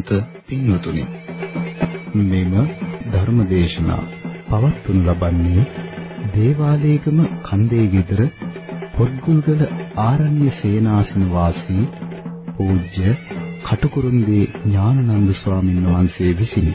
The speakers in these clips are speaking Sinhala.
ශ්‍රද්ධාවන්ත පින්වතුනි මෙම ධර්මදේශනා පවත්වනු ලබන්නේ දේවාලේගම කන්දේ විතර පොත්ගුල්ගල ආරණ්‍ය සේනාසන වාසී පූජ්‍ය කටුකුරුන්දී ඥානනන්ද ස්වාමින් වහන්සේ විසිනි.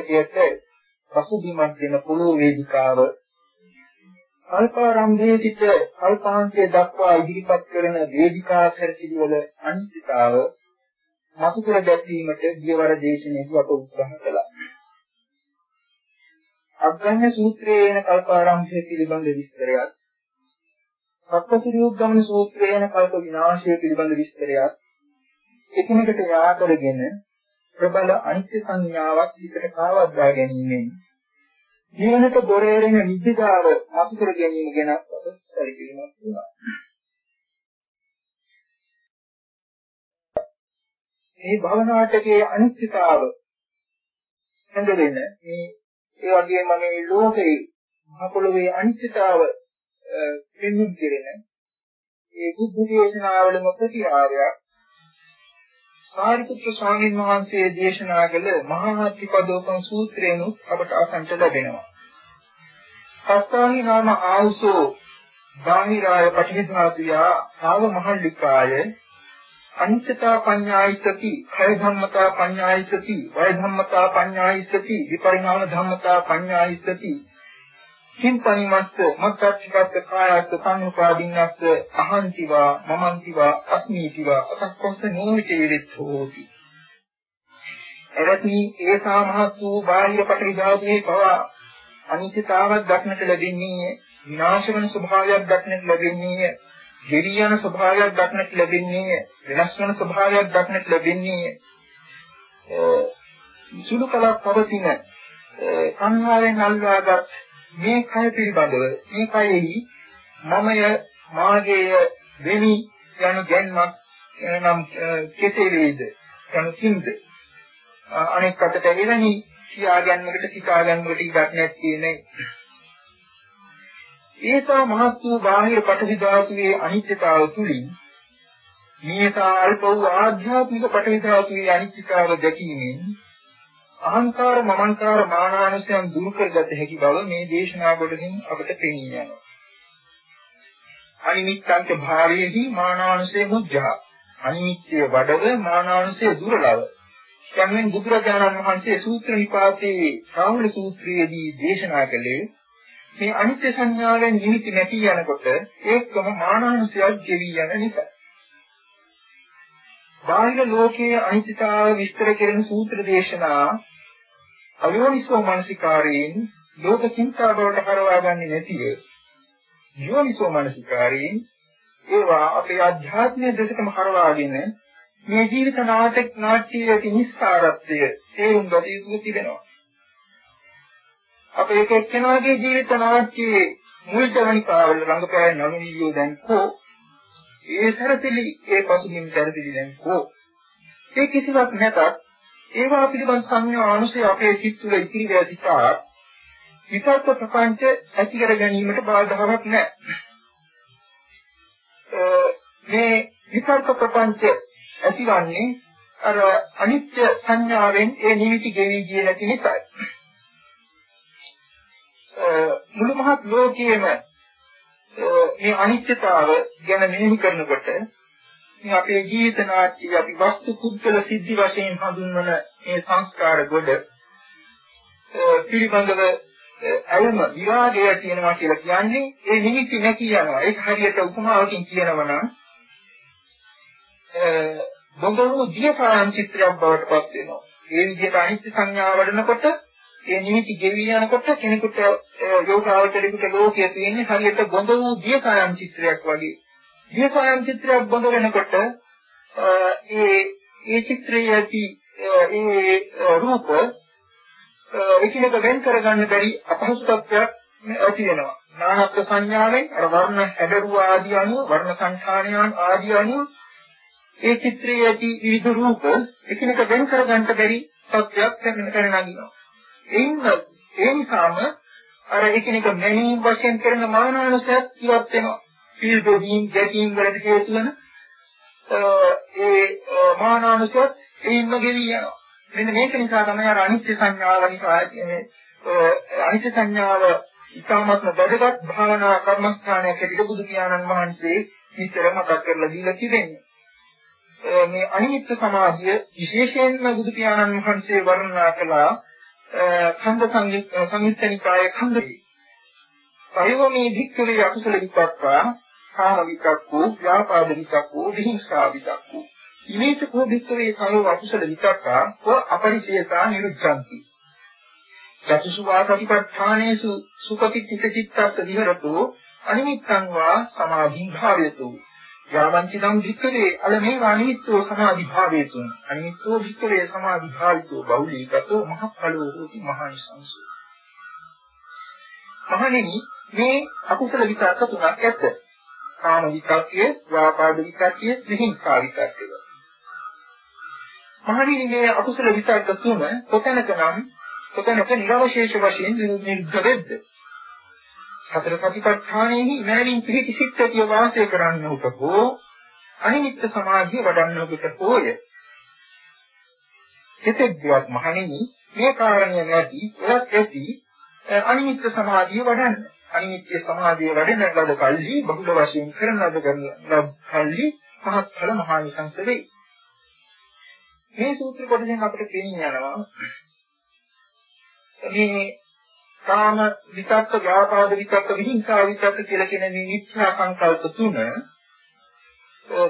භාවනාටකයට පසුබිමක් දෙන පොළොව වේදිකාව අල්පාරම්භයේ සිට අල්පාන්තයේ දක්වා ඉදිරිපත් කරන වේදිකා පෙරසිලිවල අනිත්‍යතාව මතු කර දැක්වීමට ගියවර දේශනාවේ අප උත්සාහ කළා. අග්ගඤ්ඤ සූත්‍රයේ එන කල්පාරම්භය පිළිබඳ විස්තරයක් සත්පුරුෂෝග්ගමන සූත්‍රයේ එන කල්ප විනාශය පිළිබඳ විස්තරයක් එකිනෙකට යා කරගෙන ප්‍රබල අනිත්‍ය සංඥාවක් විතර කාවද්දා ගැනීමෙන් ජීවනට දොරේරෙන නිදිදාව අතු කර ගැනීම ගැන අප පරිපූර්ණයක් වුණා. මේ භවනාටකයේ අනිත්‍යතාව හඳුනන මේ ඒ වගේම මේ ලෝකේ මහ පොළොවේ අනිත්‍යතාව පෙන්වුම් කෙරෙන ඒ බුද්ධ දේශනාවලම ප්‍රතිආරයක් සාරිපුත්‍ර ස්වාමීන් වහන්සේ දේශනා කළ මහා ත්‍රිපදෝපම සූත්‍රයෙන් අපට අසන්ට ලැබෙනවා. සත්තාහි නාම ආවුසෝ බාහිරාය පටිඝාතුය ආව මහල්ලිකාය අනිත්‍යතා පඤ්ඤායිසති, කය ධම්මතා පඤ්ඤායිසති, වය ධම්මතා පඤ්ඤායිසති, විපරිණාම ධම්මතා පඤ්ඤායිසති. කිම්පනිමස්ස මත්තච්චිකත් කායත් සංඋපාදින්නස්ස අහංතිවා මමන්තිවා අස්මීතිවා අතක්කොස්ස නෝවිචේරිතෝති. එවත්නි ඒසා මහත් වූ බාහිර පටිඝාතයේ පවා අනිත්‍යතාවක් දක්නට ලැබෙන්නේ විනාශ වන ස්වභාවයක් දක්නට ලැබෙන්නේ ගෙවි යන ස්වභාවයක් දක්නට ලැබෙන්නේ වෙනස් වෙන ස්වභාවයක් දක්නට ලැබෙන්නේ සුළු කලක් පවතින සංහාවෙන් අල්වාගත් මේ කය පිළිබඳව මේ කයෙහි මමය මාගේය වෙමි යන ගැන්මක් නම් කෙසේ වේද යන කින්ද අනෙක් අතට එවැනි කියා ගැනීමකට සිතා ගැනීමකට ඉඩක් නැති නේ. ඒසා මහත් වූ බාහිර පටවි ධාතුවේ අනිත්‍යතාව තුලින් මේසා අල්ප වූ ආධ්‍යාත්මික පටවි ධාතුවේ අනිත්‍යතාව දැකීමෙන් අහංකාර මමංකාර මානානුසයන් දුරු කරගත හැකි බව මේ දේශනා කොටසින් අපට පෙනී යනවා. අනිමිත්තංච භාවයේහි මානානුසය මුජ්ජා. අනිමිත්‍ය වඩව මානානුසය දුරලව. යන්නේ බුදුරජාණන් වහන්සේ සූත්‍ර නිපාතේ සාහුල සූත්‍රයේදී දේශනා කළේ මේ අනිත්‍ය සංඥාවෙන් නිමිති නැති යනකොට ඒකම මානානුසයක් ගෙවි යන නිසා. බාහිර ලෝකයේ අනිත්‍යතාව විස්තර කෙරෙන සූත්‍ර දේශනා අයෝනිසෝ මනසිකාරයෙන් ලෝක චින්තා බවට කරවා ගන්නේ නැතිව යෝනිසෝ මනසිකාරයෙන් ඒවා අපේ අධ්‍යාත්මයේ දෙසටම කරවාගෙන මේ ජීවිත නාටක නාට්‍යයේ නිස්සාරත්වය තේරුම් ගත යුතු තිබෙනවා. අපේ එක එක්කෙනාගේ ජීවිත නාට්‍යයේ මුල් ජවනිකාවල රංගපෑය නළුනියෝ දැන් කෝ ඒ සරතිලි ඒ පසුබිම් සරතිලි දැන් කෝ ඒ කිසිවක් නැතත් ඒවා පිළිබඳ සංඥා අනුසය අපේ සිත් තුළ ඉතිරි වැදිතා විකල්ප ප්‍රපංච ඇති කර ගැනීමට බාධාවක් නැහැ මේ විකල්ප ප්‍රපංච ඇතිවන්නේ අර අනිත්‍ය සංඥාවෙන් ඒ නිමිති ගෙවි ගියේ නැති නිසායි. මුළු මහත් ලෝකයේම මේ අනිත්‍යතාව ගැන මෙනෙහි කරනකොට මේ අපේ ජීවිත නාට්‍ය අපි වස්තු කුද්දල සිද්ධි වශයෙන් හඳුන්වන මේ සංස්කාර ගොඩ පිළිබඳව අයම විරාගය තියෙනවා කියලා කියන්නේ ඒ නිමිති නැති යනවා ඒක හරියට උපමාවකින් කියනවා නම් බොඳවු දියපායන් චිත්‍රයක් බවට පත් වෙනවා. ඒ විදිහට අනිත්‍ය සංඥාව වඩනකොට ඒ නිමිති ගෙවි යනකොට කෙනෙකුට යෝගාවචරිකුට ලෝකයේ තියෙන්නේ හරියට බොඳ වූ දියපායන් චිත්‍රයක් වගේ. දියපායන් චිත්‍රයක් බොඳ වෙනකොට ඒ ඒ චිත්‍රයේ ඇති ඒ රූප එකිනෙක වෙන් කරගන්න බැරි අපහසුතාවයක් ඇති වෙනවා. නානත් සංඥාවෙන් අර වර්ණ හැඩරුව ආදී අනුව වර්ණ සංඛාණයන් ආදී අනුව ඒ චිත්‍රයේ ඇති විවිධ රූප එකිනෙක වෙන් කරගන්න බැරි තත්ත්වයක් වෙන කරන නගිනවා. එයින් ඒ නිසාම අර එකිනෙක මැනීම් වශයෙන් කරන මානානුසයක් ඉවත් වෙනවා. පිළිදෙමින් ගැටීම් වලට හේතු වෙන ඒ මානානුසයක් එයින්ම ගෙවි යනවා. මෙන්න මේක නිසා තමයි අර අනිත්‍ය සංඥාව නිසා කියන්නේ අනිත්‍ය සංඥාව ඉතාමත්ම වැදගත් භාවනා කර්මස්ථානයක් ඇටියට බුදු පියාණන් වහන්සේ විතර මතක් කරලා දීලා තිබෙනවා. මේ අනිත්‍ය සමාධිය විශේෂයෙන්ම බුදු පියාණන් වහන්සේ වර්ණනා කළා ඛණ්ඩ සංයුත්තනිකායේ ඛණ්ඩේ. පරිවමේ ධික්කවේ අකුසල විපක්කා කාම විකක්කෝ ව්‍යාපාද විකක්කෝ විහිංසා විකක්කෝ ඉමේත කෝ ධික්කවේ කලෝ අකුසල විකක්කා කෝ අපරිචේතා නිරුද්ධಂತಿ. චතුසු වාසතිපත්ථානේසු සුපතිච්චිත චිත්තස්ස විහෙරතෝ අනිමිත්තං වා සමාධින් භාවයතෝ යාවංචිදම් වික්කවේ අලමේ වානිමිත්තෝ සමාධි භාවේතුන් අනිමිත්තෝ වික්කවේ සමාධි භාවිතෝ බෞලීකතෝ මහඵලෝ හෝති මහානිසංසෝ. මහණෙනි මේ අකුසල විතක්ක තුනක් ඇත කාම විතක්කය ව්‍යාපාද විතක්කය විහිංසා විතක්කය මහණෙනි මේ අකුසල විතක්ක තුන කොතැනක නම් කොතැනක නිර්වශේෂ වශයෙන් නිරුද්ධ වෙද්ද? සතර සතිපට්ඨානෙහි මෑණින් පිහිටි සිත් ඇතිව වාසය කරන්නට හෝ අනිමිත්ත සමාධිය වඩන්නට හෝය. එතෙක්වත් මහණෙනි මේ කාරණය නැති එලක් ඇති අනිමිත්ත සමාධිය වඩන්න. අනිමිත්‍ය සමාධිය වඩන ලද කල්හි බහුල වශයෙන් කරන ලද කරන කල්හි පහත් ඵල මහානිසංස වෙයි. මේ සූත්‍ර කොටසෙන් අපිට තේින්න යනවා මේ කාම විතක්ක, ව්‍යාපාද විතක්ක, විහිංසා විතක්ක කියලා කියන මේ මිත්‍යා සංකල්ප තුන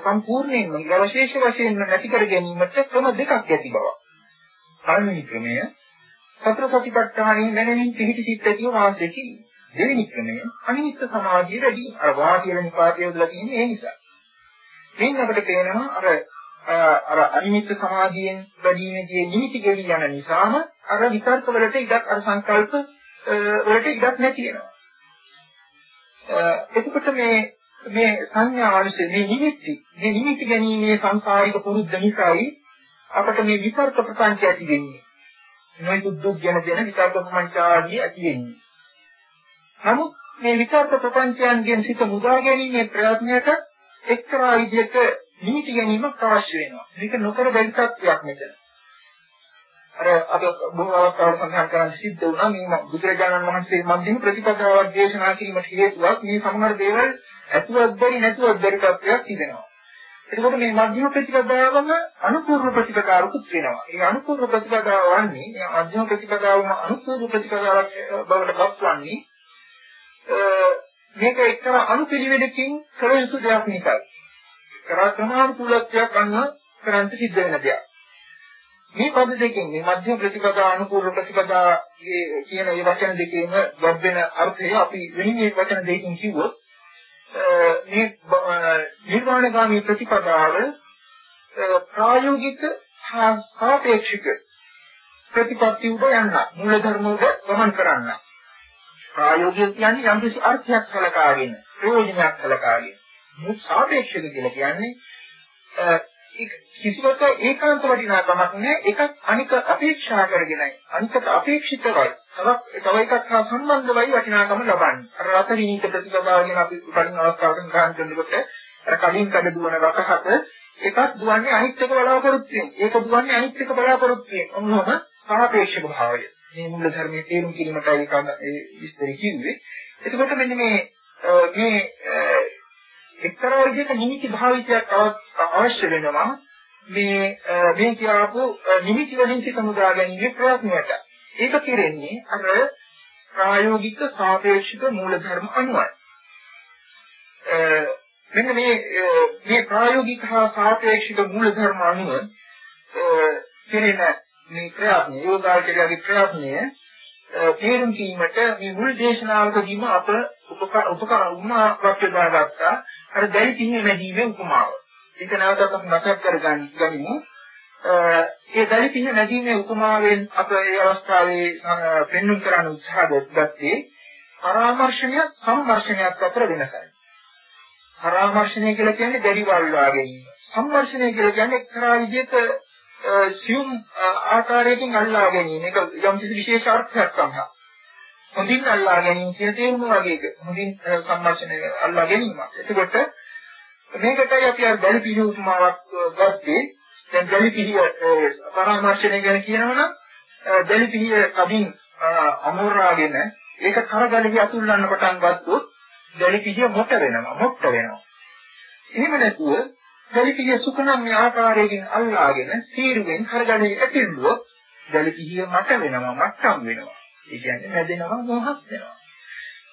සම්පූර්ණයෙන්ම අවශේෂ වශයෙන් නැති කර ගැනීමට ක්‍රම දෙකක් ඇති බව. පළවෙනි ක්‍රමය සතර සතිපට්ඨානෙ නැගෙනින් පිහිටි සිත් ඇතිව වාසය කිරීම. දෙවෙනි ක්‍රමය අනිත්‍ය සමාධිය වැඩි අර වා කියලා නිපාතය යොදලා තියෙන්නේ ඒ නිසා. මෙන්න අපිට පේනවා අර අර අනිත්‍ය සමාධියෙන් වැඩිමේදී නිමිති ගෙවි යන නිසාම අර විතර්ක වලට ඉඩක් අර සංකල්ප වලට ඉඩක් නැති වෙනවා. එතකොට මේ මේ සංඥා අනුසය මේ නිමිති මේ නිමිති ගැනීමේ සංකාරික පුරුද්ද නිසායි අපට මේ විතර්ක ප්‍රපංච ඇති වෙන්නේ. නොයෙකුත් දුක් ගැන දෙන විතර්ක ප්‍රපංච ආදී ඇති වෙන්නේ. නමුත් මේ විතර්ක ප්‍රපංචයන්ගෙන් සිත මුදා ගැනීමේ ප්‍රයත්නයට එක්තරා විදිහට නිමිති ගැනීමක් අවශ්‍ය වෙනවා. මේක නොකර බැරි තත්ත්වයක් මෙතන. අර අද බොහෝ අවස්ථාවල සඳහන් කරන්න සිද්ධ වුණා මේ බුදුරජාණන් වහන්සේ මධ්‍යම ප්‍රතිපදාවක් දේශනා කිරීමට හේතුවක් මේ සමහර දේවල් ඇතුවත් බැරි නැතුවත් බැරි තත්ත්වයක් තිබෙනවා. එතකොට මේ මධ්‍යම ප්‍රතිපදාවම අනුපූර්ව ප්‍රතිපදාවකුත් වෙනවා. ඒ අනුපූර්ව ප්‍රතිපදාව වන්නේ මේ මධ්‍යම ප්‍රතිපදාවම අනුපූර්ව ප්‍රතිපදාවක් බවට පත්වන්නේ මේක එක්තරා අනුපිළිවෙලකින් කළ යුතු දෙයක් නිසායි. කරා ක්‍රමානුකූලත්වයක් ගන්න කරන්න සිද්ධ වෙන දෙයක්. මේ පද දෙකෙන් මේ මධ්‍යම ප්‍රතිපදා අනුකූල ප්‍රතිපදා කියන මේ වචන දෙකේම ලැබෙන අර්ථය අපි වෙනින් මේ වචන දෙකකින් කිව්වොත් මේ නිර්වාණගාමී ප්‍රතිපදාව ප්‍රායෝගික සාපේක්ෂික ප්‍රතිපත්ති උඩ යන්න මූල ධර්ම උඩ ගමන් කරන්න. ප්‍රායෝගික කියන්නේ යම් කිසි අර්ථයක් සලකාගෙන ප්‍රයෝජනයක් සලකාගෙන මුත් සාපේක්ෂක කියලා කියන්නේ කිසිවක ඒකාන්ත වටිනාකමක් නැහැ එකක් අනික අපේක්ෂා කරගෙනයි අනිකට අපේක්ෂිතවයි තවත් තව එකක් හා සම්බන්ධවයි වටිනාකම ලබන්නේ අර රස විනීත ප්‍රතිපදාව ගැන අපි කලින් අවස්ථාවකින් ගන්න කරනකොට අර කලින් කඩ දුවන රසහත එකක් දුවන්නේ අනිත් එක බලාපොරොත්තු වෙන. ඒක දුවන්නේ අනිත් එක බලාපොරොත්තු වෙන. ඔන්නෝම සාපේක්ෂ භාවය. මේ මූල ධර්මයේ තේරුම් ගැනීමටයි ඒක ඒ විස්තර කිව්වේ. එතකොට මෙන්න මේ මේ එක්තරා විදිහක නිමිති භාවිතයක් අවශ්‍ය වෙනවා. මේ මේ කියවපු නිමිති වලින් සිත මුදා ගැනීම ප්‍රයත්නයට. ඒක කෙරෙන්නේ අර ප්‍රායෝගික සාපේක්ෂික මූලධර්ම අනුවයි. මෙන්න මේ මේ ප්‍රායෝගික හා සාපේක්ෂික මූලධර්ම අනුව කෙරෙන මේ ප්‍රයත්නය යෝගාචරයේ ප්‍රයත්නය තේරුම් ගැනීමට මේ මුල් දේශනාවකදීම අප උපකාර උපමාවක් යොදාගත්තා අර දැලි කින්නේ නැදීමේ උපමාව. ඒක නැවතත් අපි මතක් කරගන්න ගනිමු. ඒ දැලි කින්නේ නැදීමේ උපමාවෙන් අප ඒ අවස්ථාවේ පෙන්වන්න කරන්න උත්සාහ ගත්තේ පරාමර්ශනය සම්මර්ශනයක් අතර වෙනසයි. පරාමර්ශනය කියලා කියන්නේ දැඩි වල්වා ගැනීම. සම්මර්ශනය කියලා කියන්නේ එක්තරා විදිහක සියුම් ආකාරයකින් අල්ලා ගැනීම. ඒක යම් කිසි විශේෂ අර්ථයක් සමහා. හොඳින් අල්ලා ගැනීම කියන තේරුම වගේ එක. හොඳින් සම්මර්ශනය අල්ලා ගැනීම. එතකොට මේකටයි අපි අර දැඩි පිළි උපමාවක් ගත්තේ. දැන් දැඩි පිළිය පරාමර්ශනය ගැන කියනවනම් දැඩි පිළිය කදින් අමෝරාගෙන ඒක කරගලෙහි අතුල්ලන්න පටන් ගත්තොත් දැලිපිහිය මොට වෙනවා මොට්ට වෙනවා. එහෙම නැතුව දැලිපිහිය සුකනම් මේ ආකාරයෙන් අල්ලාගෙන සීරුවෙන් කරගලේ ඇතිල්ලුවොත් දැලිපිහිය මට වෙනවා මට්ටම් වෙනවා. ඒ කියන්නේ නැදෙනවා මොහක් වෙනවා.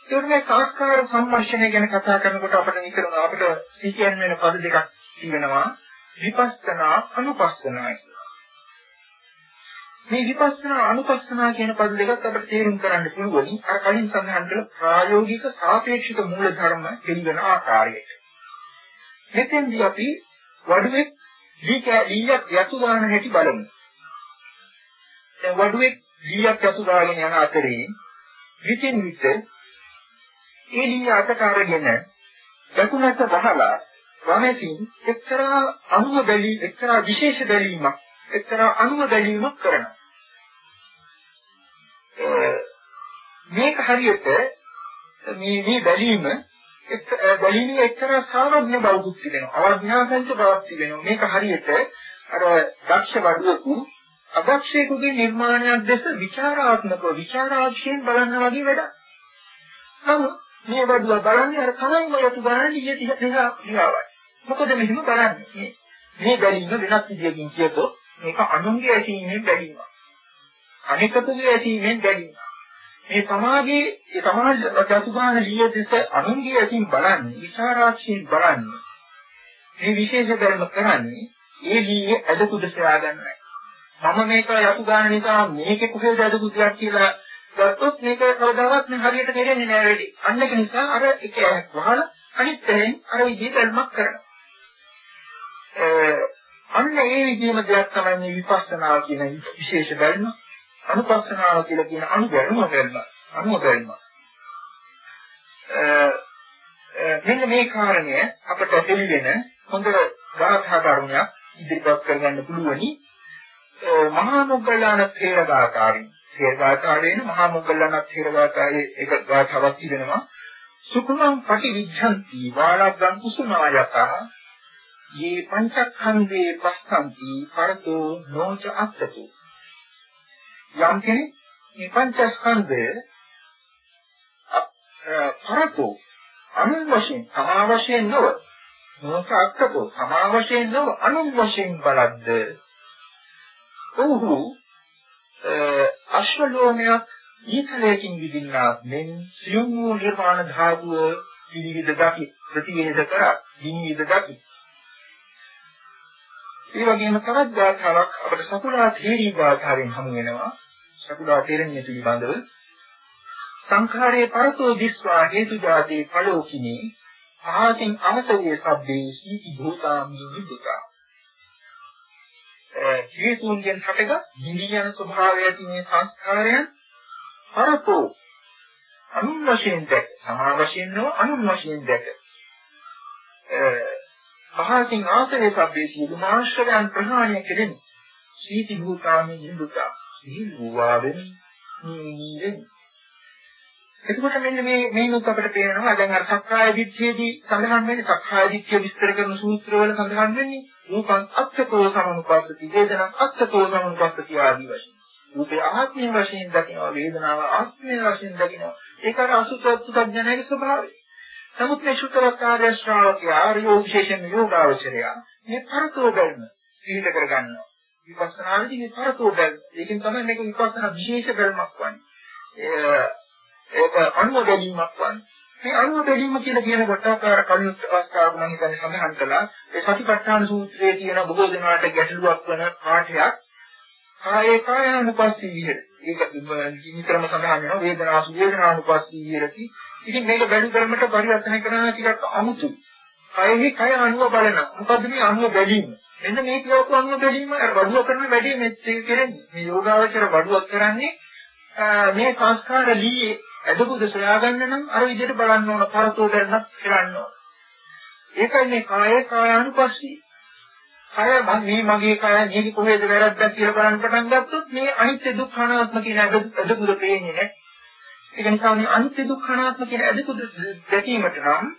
ඒක මේ සංස්කාර සම්මර්ෂණය ගැන කතා කරනකොට අපිට නිතරම අපිට සිහියෙන් වෙන පද දෙකක් තියෙනවා විපස්සනා අනුපස්සනා මේ විපස්සනා අනුපස්සනා කියන පද දෙකත් අපිට තේරුම් ගන්න පුළුවන් අර කලින් සඳහන් කළ ප්‍රායෝගික සාපේක්ෂික මූල ධර්ම පිළිගන ආකාරයට. මෙතෙන්දී අපි වඩුවේ දීක යතු දාන හැටි බලමු. දැන් වඩුවේ දීයක් යතු දාගෙන යන අතරේ ඒ දී අතට අරගෙන දකුණට වහලා වමෙන් එක්තරා අනුව බැලී එක්තරා විශේෂ බැලීමක් එක්තරා අනුව බැලීමක් කරනවා. මේක හරියට මේ මේ බැලීම බැලීමේ එක්තරා සාමඥ බවකුත් තිබෙනවා. අවඥාසංච බවක් තිබෙනවා. මේක හරියට අර දක්ෂ වඩුවකු අදක්ෂයෙකුගේ නිර්මාණයක් දැස විචාරාත්මකව විචාරාක්ෂයෙන් බලන්න වගේ වැඩක්. නමුත් මේ වදුව බලන්නේ අර කලින්ම යතු බලන්නේ ඊයේ තිහ තිහාවයි. මොකද මෙහෙම බලන්නේ මේ බැලිම වෙනස් විදියකින් කියතොත් මේක අනුන්ගේ ඇසීමෙන් බැලීම. අනිකතුගේ ඇසීමෙන් බැලීම. මේ සමාජයේ ඒ සමාජ ජතුගාන ඊයේ දැස අනුන්ගේ ඇසීම් බලන්නේ විචාරාක්ෂයෙන් බලන්නේ. මේ විශේෂ ධර්ම කරන්නේ ඒ දී ඇදකුද සොයා ගන්නයි. මම මේක යතුගාන නිසා මේකේ කොහෙද අදකුදයක් කියලා ගත්තොත් මේක කවදාවත් මේ හරියට තේරෙන්නේ නැහැ වෙඩි. අන්න ඒක නිසා අර එක වහල අනිත් පැයෙන් අර විදිහට ධර්මයක් කරනවා. අන්න ඒ විදිහම දෙයක් තමයි මේ විපස්සනා කියන විශේෂ බැල්ම. අනුපස්සනාව කියලා කියන අනුබැලුම බැලුම. අනුබැලුම මෙන්න මේ කාරණය අපට පිළිගෙන හොඳ ගාථා කරුණයක් ඉදිරිපත් කරගන්න පුළුවනි. මහා මොග්ගල්ලාන තේරගාකාරී තේරගාකාරේන මහා මොග්ගල්ලාන තේරගාකාරයේ එක ගාථාවක් තිබෙනවා. සුකුමං පටිවිද්ධන්ති වාලග්ගං කුසුමායතහ යේ පංචඛන්දේ පස්සන්ති පරතෝ නොච අත්තතු. යම් කෙනෙක් මේ පංචස්කන්ධය පරතෝ අනුන් වශයෙන් තමා වශයෙන් නොව නොක අත්තකෝ තමා වශයෙන් නොව අනුන් වශයෙන් බලද්ද ඔහු අශ්වලෝමයක් ඊතලයකින් විදින්නා මෙන් සියුම් වූ නිර්මාණ ධාතුව පිළිවිද දකි ප්‍රතිවේද කර දිනීද දකි ඒ වගේම තවත් ගාථාවක් අපිට සකුරා තේරී ගාථාවෙන් හමු වෙනවා. සකුරා තේරෙන්නේ පිළිබඳව සංඛාරයේ පරතෝ දිස්වා හේතු ජාතේ ඵලෝකිනේ ආතින් අමතයේ සබ්බේ සීති භූතාමි විදුකා. හේතුන්ගෙන් හටග නිවියන ස්වභාවය ඇති මේ සංස්කාරයන් පරතෝ අනුන් වශයෙන් දැක සමා වශයෙන් නො අනුන් වශයෙන් දැක. මහසින් ආසනේ සබ්බේ සියලු මාශ්‍රයන් ප්‍රහාණය කෙරෙන සීති භූතාමි නිදුතා සිහිවුවාවෙන් නීවෙන් එතකොට මෙන්න මේ මේනොත් අපිට පේනවා දැන් අර සක්කාය දිට්ඨියේදී සඳහන් වෙන්නේ සක්කාය දිට්ඨිය විස්තර කරන සූත්‍රවල සඳහන් වෙන්නේ රූපං අච්චතෝ සමනුපස්සති වේදනං අච්චතෝ සමනුපස්සති ආදී වශයෙන්. රූපේ ආත්මය වශයෙන් දකිනවා වේදනාව ආත්මය වශයෙන් දකිනවා. ඒක අර අසුතත්ත්වඥානයේ ස්වභාවය. නමුත් මේ සුතවකාරය ශ්‍රාවකයා ආර්යෝ විශේෂයෙන් යෝගාවචරය මේ පරතෝ බැල්ම පිළිත කරගන්නවා. විපස්සනාවේදී මේ පරතෝ බැල්ම. ඒකෙන් තමයි මේක විපස්සනා විශේෂ බැල්මක් වන්නේ. ඒක අනුමෝදීමක් වань. මේ අනුමෝදීම කියලා කියන කොටාකාර කණුත් අවස්ථාව නම් ඉතින් සඳහන් කළා. ඒ සතිපට්ඨාන සූත්‍රයේ තියෙන බොහෝ දෙනාට ගැටලුවක් වන පාඩයක්. කායේ කායනුපස්සී විහෙර. ඒක නිතරම සඳහන් වෙනවා වේදනා සුවේදනානුපස්සී විහෙරති. ඉතින් මේක බැලු කරමට පරිවර්තනය කරනවා ටිකක් අමුතුයි. කයෙහි කය අනුව බලන. මොකද මේ අනුව බැදීම. එන්න මේ කියවපු අනුව බැදීම වඩුව කරන වැඩි මෙච්චර කරන්නේ. මේ යෝගාවචර වඩුවක් කරන්නේ මේ සංස්කාර දී ඇදපුද සොයාගන්න නම් අර විදිහට බලන්න ඕන පරතෝ දැනක් කරන්න ඕන. ඒකයි මේ කාය කායානුපස්සී. කය මේ මගේ කය මේක කොහෙද වැරද්දක් කියලා බලන්න පටන් ගත්තොත් මේ අනිත්‍ය දුක්ඛ අනාත්ම කියන ඇදපුද පේන්නේ නැහැ. ඒක නිසා මේ අනිත්‍ය දුක්ඛ අනාත්ම කියන ඇදපුද දැකීමට නම්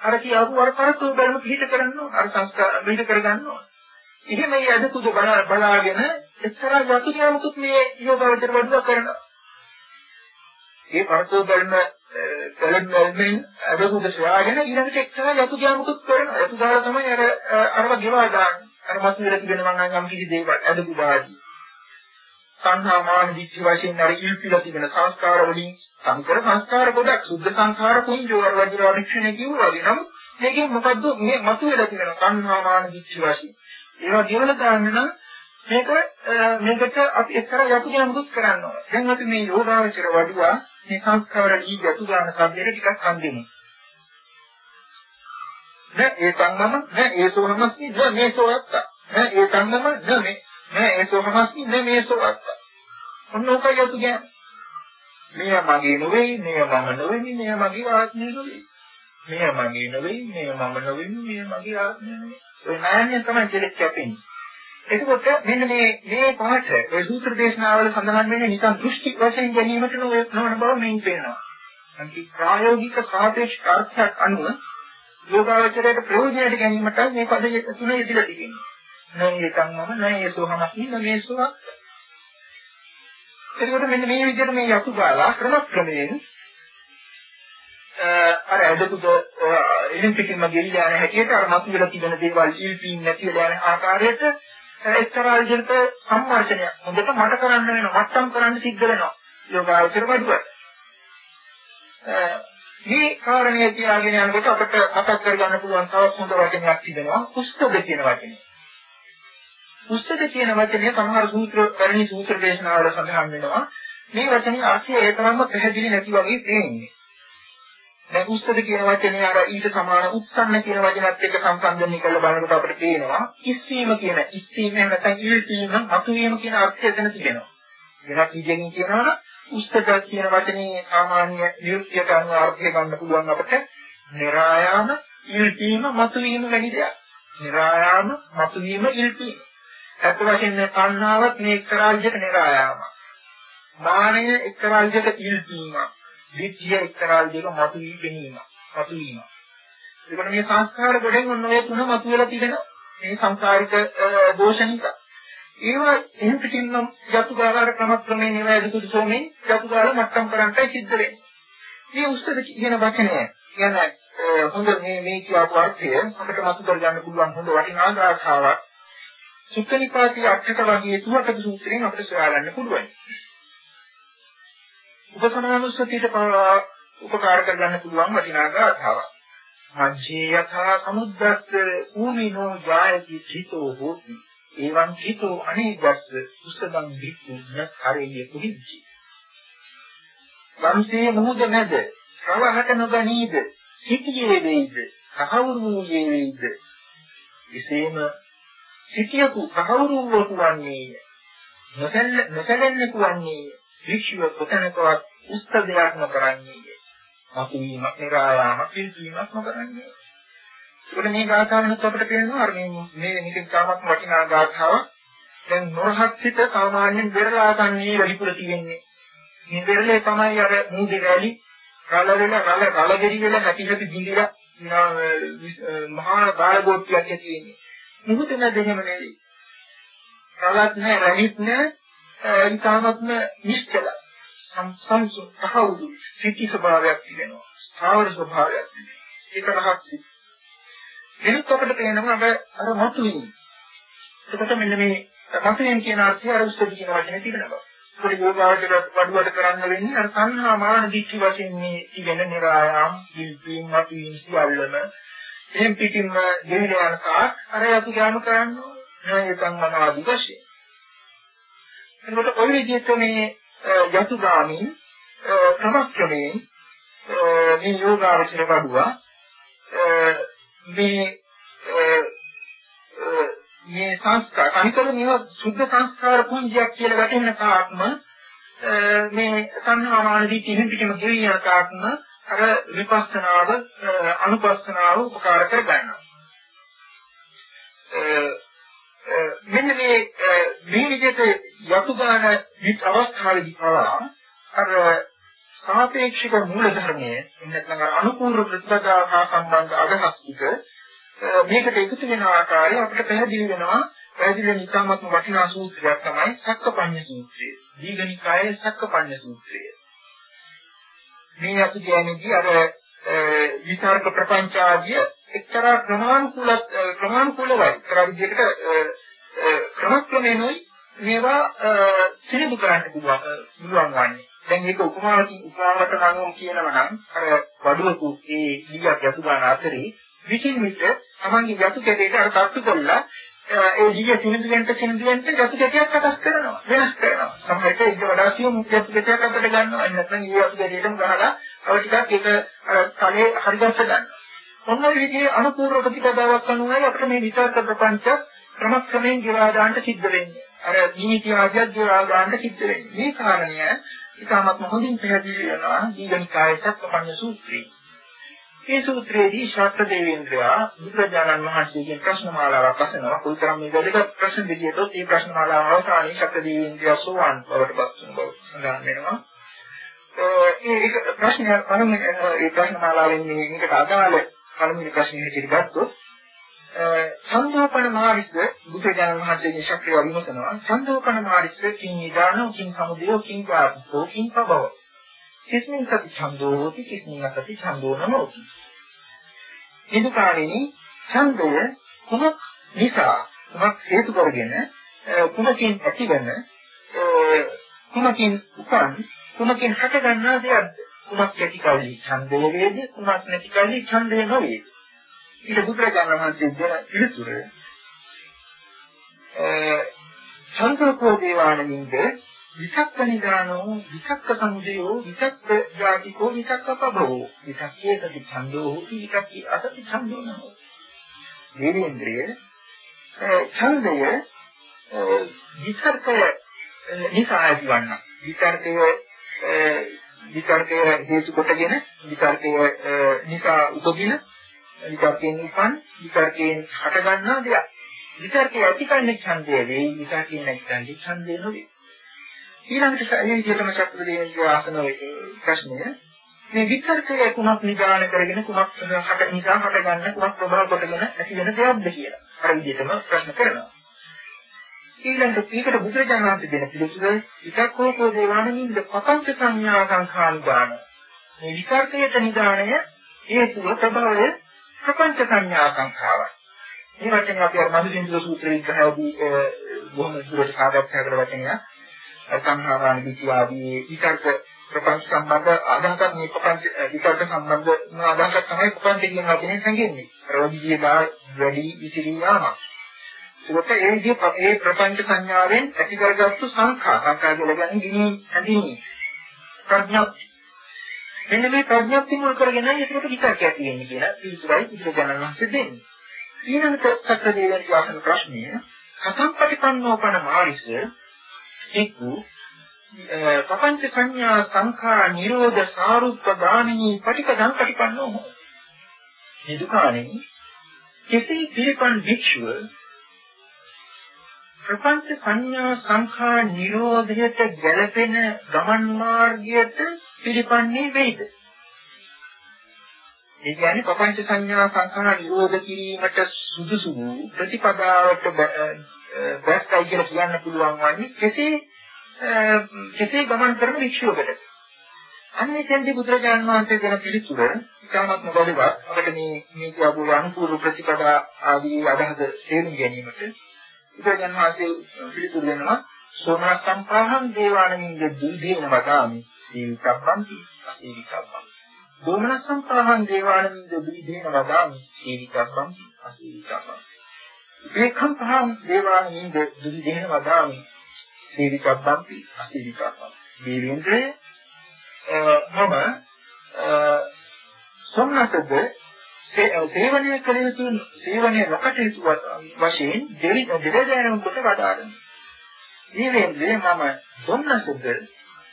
අර කියවපු අර පරතෝ බැලම පිළිට කරන්න ඕන. අර සංස්කාර පිළිට කරගන්න ඕන. එහෙම මේ ඇදපුද බලාගෙන එක්තරා යතු කියමුත් මේ යෝගාවචර වඩුව කරනවා. ඒ පරතෝ බැලම කලබලෙන් අදහුද සොයාගෙන ඊළඟට එක්තරා යතු ගාමුකුත් කරනවා. යතු දාලා තමයි අර අරව ගෙවා දාන්නේ. අර මස් විල තිබෙන මං අංගම් කිසි දේවල් අදපු දාදී. සංහා මාන දිච්ච වශයෙන් අර ඉල්පිලා තිබෙන සංස්කාර වලින් සංකර සංස්කාර ගොඩක් සුද්ධ සංස්කාර කුංජෝ වල වදිනා වික්ෂණ කිව්වා වගේ නම් මේකේ මොකද්ද මේ මතුවලා තිබෙන සංහා මාන දිච්ච වශයෙන්. ඒවා ගෙවලා දාන්න නම් මේක මේකට අපි එක්තරා යතු ගාමුකුත් කරන්න ඕනේ. දැන් අපි මේ යෝගාවචර වඩුවා මේ සංස්කාර දී යතු ගන්න සම්බෙර ටිකක් හම්බෙමු. න ඒ සංගම න ඒ සෝහමස්ති න මේ සෝවත්ත. න ඒ සංගම න මේ න ඒ සෝහමස්ති න මේ සෝවත්ත. ඔන්න ඔක යතු කියන්නේ මෙය මගේ නෙවෙයි මෙය මම නෙවෙයි මෙය මගේ ආත්මය නෙවෙයි මෙය මගේ නෙවෙයි මෙය මම නෙවෙයි මෙය මගේ ආත්මය නෙවෙයි ඔය නෑනේ තමයි දෙලෙක් කැපෙන්නේ. එතකොට මෙන්න මේ මේ පාඩ ඒ සූත්‍ර දේශනාවල සඳහන් වෙන්නේ නිකන් දෘෂ්ටි වශයෙන් ගැනීමට නොවන බව මෙයින් පේනවා. අන්ති ප්‍රායෝගික සාපේක්ෂ අර්ථයක් අනුව යෝගාවචරයට ප්‍රයෝජනයට ගැනීමට මේ පද තුන යෙදලා තියෙනවා. නෑ ඒකම මම නෑ ඒසෝහමක් ඉන්න මේසෝවක්. එතකොට මෙන්න මේ විදිහට මේ යතු ගාලා ක්‍රමක්‍රමයෙන් අර ඇදකුද එලින් පිටින්ම ගෙලිලා යන හැටියට අර මතුවලා තිබෙන දේවල් ඉල්පීන් නැතිලා යන ආකාරයට එක්තරා විදිහට සම්වර්ධනය හොඳට මට කරන්න වෙනවා මට්ටම් කරන්න සිද්ධ වෙනවා යෝගාවචර වඩුව. මේ කාරණේ තියාගෙන යනකොට අපිට මතක් කරගන්න පුළුවන් තවත් හොඳ වචනයක් තිබෙනවා උස්තද කියන වචනේ. උස්තද කියන වචනය සමහර සූත්‍ර පරිණි සූත්‍ර දේශනාවල සඳහන් වෙනවා. මේ වචනේ අර්ථය ඒ තරම්ම පැහැදිලි නැති වගේ තේන්නේ. දැන් උස්සද කියන වචනේ අර ඊට සමාන උත්සන්න කියන වචනත් එක්ක සම්බන්ධනය කරලා බලනකොට අපිට පේනවා ඉස්සීම කියන ඉස්සීම නැත්නම් ඉල්සීම අතුවීම කියන අර්ථය දෙන තියෙනවා. වෙනත් විදිහකින් කියනවා නම් උස්සද කියන වචනේ සාමාන්‍ය නිරුක්තියට අනුව අර්ථය ගන්න පුළුවන් අපිට નિરાයාම ඉල්සීම මතුවීම වැනි දෙයක්. નિરાයාම මතුවීම ඉල්සීම. අත් වශයෙන් තණ්හාවත් මේ එක්තරා විදිහට નિરાයාමයි. මානය එක්තරා විදිහට ඉල්සීමක්. දිට්ඨිය එක්තරා විදිහක මතු වී පෙනීම. මතු වීම. ඒකට මේ සංස්කාර ගොඩෙන් ඔන්න ඔය තුන මතු වෙලා තිබෙනවා. මේ සංසාරික දෝෂනික. ඒවා එහෙම පිටින්ම යතුගාකාර ක්‍රමක්‍රමයෙන් ඒවා එදුකුදු සෝමේ යතුගාල මට්ටම් කරන්නයි සිද්ධ වෙන්නේ. මේ උස්සද කියන වචනය කියන්නේ හොඳ මේ මේ කියපු අර්ථය අපිට මතු කරගන්න පුළුවන් හොඳ වටිනා ගාථාවක්. සුත්තනිපාතී අටක වගේ තුවටක සූත්‍රයෙන් අපිට සොයා ගන්න පුළුවන්. උපසනානුස්සතියට උපකාර කරගන්න පුළුවන් වටිනා ගාථාවක්. මජ්ජේ යථා සමුද්දස්ස ඌමිනෝ ජායති චිතෝ හෝති. එවං චිතෝ අනේගස්ස උසදං වික්ඛු නතරේ කුහිච්චි. වංශේ මුහුද නැද ප්‍රවහක නොගනීද සිටියේ වේද සහවුරුයේ වේද එසේම සිටියකු සහවුරුව වන්නේය නොසැලෙන්නේ වන්නේය භික්ෂුව කොතැනකවත් උත්සදයක් නොකරන්නේ. අපීමක් නිරායාමක් පිළිවීමක් නොකරන්නේ. ඒකට මේ ගාථාවෙනුත් අපිට පේනවා අර මේ මේ නිකන් තාමත් වටිනා ගාථාවක්. දැන් නොරහත් සිත සාමාන්‍යයෙන් බෙරලා ගන්නේ වැඩිපුර තියෙන්නේ. නිදරලේ තමයි අර මූදේ රැලි රළ වෙන රළ රළ ගෙඩි වෙන හැටි හැටි බිඳිලා මහා බාලගෝත්‍යක් ඇති වෙන්නේ. මුහුත නැද එහෙම නෙවෙයි. රළත් නැහැ රැලිත් නැහැ ඊටාත්ම නිශ්චල සංසංසු තහවුරු සිටි ස්වභාවයක් තිබෙනවා. ස්ථාවර ස්වභාවයක් තිබෙනවා. ඒක රහස්‍ය. එනිත් අපිට පේනවා අර අර මතුවෙන්නේ. එතකොට මෙන්න මේ රසයෙන් කියන අර්ථය අර උස්සද කියන වචනේ තිබෙනවා. ඒක යෝගාවචර වඩුවට කරන්න වෙන්නේ අර සංහා මාන දික්ටි වශයෙන් මේ ඉගෙන නිරායම් දිල්පීම් වතුයින් සියල්ලම එහෙන් පිටින්ම දෙවිල යන කාක් අර යතු ගාම කරන්න නැයතන් මන ආදි වශයෙන්. එතකොට ඔය විදිහට මේ යතු ගාමින් ක්‍රමක්‍රමයෙන් මේ යෝගාවචර වඩුවා මේ මේ සංස්කාර අනිකල මේවා සුද්ධ සංස්කාර පුංජයක් කියලා වැටෙන තාක්ම මේ සංහාමාන දිටි හිම් පිටම ගෙවි යන තාක්ම අර විපස්සනාව අනුපස්සනාව උපකාර කර ගන්නවා. මෙන්න මේ මේ විදිහට යතුගාන විත් අවස්ථාවේදී පවා අර සාපේක්ෂක මූල ධර්මයේ නැත්නම් අනුපූර්ව ප්‍රතිපදාව හා සම්බන්ධ අදහස් ටික මේකට එකතු වෙන ආකාරය අපිට පැහැදිලි වෙනවා පැහැදිලි වෙන ඉතාමත්ම වටිනා සූත්‍රයක් තමයි සක්කපඤ්ඤ සූත්‍රය. දීඝනිකායේ සක්කපඤ්ඤ සූත්‍රය. මේ අපි කියන්නේදී අර විචාරක ප්‍රපංච ආදිය එක්තරා ක්‍රමානුකූල ක්‍රමානුකූලවයි. ඒතර විදිහකට ක්‍රමක්‍රමෙනුයි මේවා සිහිදු කරන්න පුළුවන් පුළුවන් වන්නේ. දැන් මේක උපමාවකින් උපමාවට නංගුම් කියනවා නම් අර වඩුවක ඒ දීයක් යතු ගන්න අතරේ විසින් විට තමන්ගේ යතු කැටේට අර තට්ටු කළා ඒ දිග සිනිඳු වෙනට සිනිඳු වෙනට යතු කැටයක් සකස් කරනවා වෙනස් කරනවා සමහරට ඊට වඩා සියුම් යතු කැටයක් අතට ගන්නවා නැත්නම් ඒ යතු කැටේටම ගහලා අව ටිකක් ඒක තලේ හරිගස්ස ගන්නවා ඔන්න විදිහේ අනුපූර්ව ප්‍රතිපදාවක් අනුවයි අපිට මේ විචාරක ප්‍රපංච ක්‍රමක්‍රමයෙන් ගෙවා දාන්න සිද්ධ වෙන්නේ අර නීති ආදියක් ගෙවා දාන්න සිද්ධ වෙන්නේ මේ කාරණය ඉතාමත් හොඳින් පැහැදිලි වෙනවා දීගනිකායේ සත්පඤ්ඤ සූත්‍රයේ මේ සූත්‍රයේදී ශාස්ත්‍ර දේවේන්ද්‍රයා බුදුරජාණන් වහන්සේගෙන් ප්‍රශ්න මාලාවක් අසනවා. කොයිතරම් මේ වැදගත් ප්‍රශ්න දෙකියොත් මේ ප්‍රශ්න මාලාව අවසානයේ ශාස්ත්‍ර දේවේන්ද්‍රයා සෝවාන් බවට පත් වුණ බව සඳහන් වෙනවා. ඒ ප්‍රශ්න පළමුව ඒ ප්‍රශ්න මාලාවෙන් මේකට අදාළ පළමුව ප්‍රශ්නේ විදිහට ගත්තොත් සන්දෝපන මාරිස්ස බුදුරජාණන් වහන්සේගේ ශක්තිය විමසනවා. සන්දෝපන මාරිස්ස කිං නිදානෝ කිං සමුදයෝ කිං වාපෝ කිං පබව කිස්මින් සති ඡන්தோ හෝති කිස්මින් අසති ඡන්தோ නමෝති. ඉදුකාරිනි ඡන්දය කුමක් නිසා කුමක් හේතු කරගෙන කුමකින් ඇතිවන කුමකින් උපන් කුමකින් හට ගන්නා දෙයක්ද කුමක් ඇති කල්ලි ඡන්දය වේද කුමක් නැති කල්ලි ඡන්දය නොවේද ඊට බුදුරජාණන් වහන්සේ දෙන පිළිතුර ඡන්දකෝ දේවානමින්ද විචක්ක නිදානෝ විචක්ක සමුදයෝ විචක්ක ජාතිකෝ විචක්ක පබෝ විචක්කේක ඡන්தோ හෝති විචක්කී අසති ඡන්தோ නෝ දේවේන්ද්‍රය ඡන්දය විචක්කය නිසා ඇතිවන්න. විචක්කය විචක්කය හේතු කොටගෙන විචක්කය නිසා උපදින විචක්කයෙන් උපන් විචක්කයෙන් හට ගන්නා දෙයක් විචක්කය ඇතිකන්නේ ඡන්දය වෙයි විචක්කයෙන් නැතිකන්නේ ඡන්දය නෙවෙයි ඊළඟට මේ විදිහටම චක්‍ර දෙවියන්ගේ ආසන ප්‍රශ්නය මේ විචර්කය කුමක් නිදාන කරගෙන කුමක් හට නිසා හට ගන්න කුමක් ප්‍රභාව කොටගෙන ඇති වෙන දෙයක්ද කියලා. අර විදිහටම ප්‍රශ්න කරනවා. ඊළඟට ඊකට බුදුරජාණන් වහන්සේ දෙන පිළිතුර විචක්කෝකෝ දේවානින්ද පතංච සංඥා සංඛාන දාන. මේ විචර්කයට නිදානය හේතුව ප්‍රභාවය ප්‍රපංච සංඥා සංඛාවයි. මේ වචනේ අපි අර මధుසින්දු සූත්‍රයේ විග්‍රහයේදී බොහොම දුරට සාකච්ඡා කරලා වචනයක්. සංහාරාණ විචාදී විතර්ක ප්‍රපංච සම්බන්ධ අදහසක් මේ ප්‍රපංච විතර්ක සම්බන්ධ අදහසක් තමයි ප්‍රපංච කියන වචනේ සංගෙන්නේ. රෝගීගේ දා වැඩි විසිරී යාමක්. ඒකට ඒ විදිහ ඒ ප්‍රපංච සංඥාවෙන් ඇති කරගත්තු සංඛා සංඛා කියලා කියන්නේ ගිනි ඇඳිනි. ප්‍රඥප්ති. මෙන්න මේ ප්‍රඥප්ති මුල් කරගෙන ඒකට විතර්කයක් තියෙන්නේ කියලා පිළිතුරයි පිළිගන්නන වහන්සේ දෙන්නේ. ඊළඟට සත්‍ය දේවයන් කියන ප්‍රශ්නය අසම්පටිපන්නෝපන මාරිස එක්කු පపంచ සංඥා සංඛාර නිරෝධ සාරුප්ප ගාමිනී පටිකදං පටිපන්නෝ මේ දුකාණේ කෙසේ පිළිපන් භික්ෂුව ප්‍රපංච සංඥා සංඛා නිරෝධයට ගැලපෙන ගමන් මාර්ගයට පිළිපන්නේ වෙයිද? ඒ කියන්නේ ප්‍රපංච සංඥා සංඛා නිරෝධ කිරීමට සුදුසු ප්‍රතිපදාවට බැස්කයි කියලා කියන්න පුළුවන් වන්නේ කෙසේ කෙසේ ගමන් කරන වික්ෂුවකට. අන්නේ තෙන්දී බුදුරජාණන් වහන්සේ දෙන පිළිතුර ඉතාමත් මොකදවත් අපිට මේ මේ කියපු අනුපූර්ව ප්‍රතිපදා ආදී අදහස තේරුම් ගැනීමට බුදුරජාණන් වහන්සේ පිළිතුරු දෙනවා. සෝමනස් සම්පාහං දේවානමින්ද දුදීන වදාමි. සීවිකබ්බන්ති අසීවිකබ්බන්ති දෝමනස් සම්පාහං දේවානමින්ද දුදීන වදාමි. සීවිකබ්බන්ති අසීවිකබ්බන්ති ඒකම් පහං දේවානමින්ද දුදීන වදාමි. සීවිකබ්බන්ති අසීවිකබ්බන්ති දීවින්ද්‍රේ මම සොම්නසද සේවනය කළ යුතු සේවනයේ රකටයුතු වශයෙන් දෙවි දෙවියන් කොට වදාරන. ඊවෙන්නේ මම සොම්නසද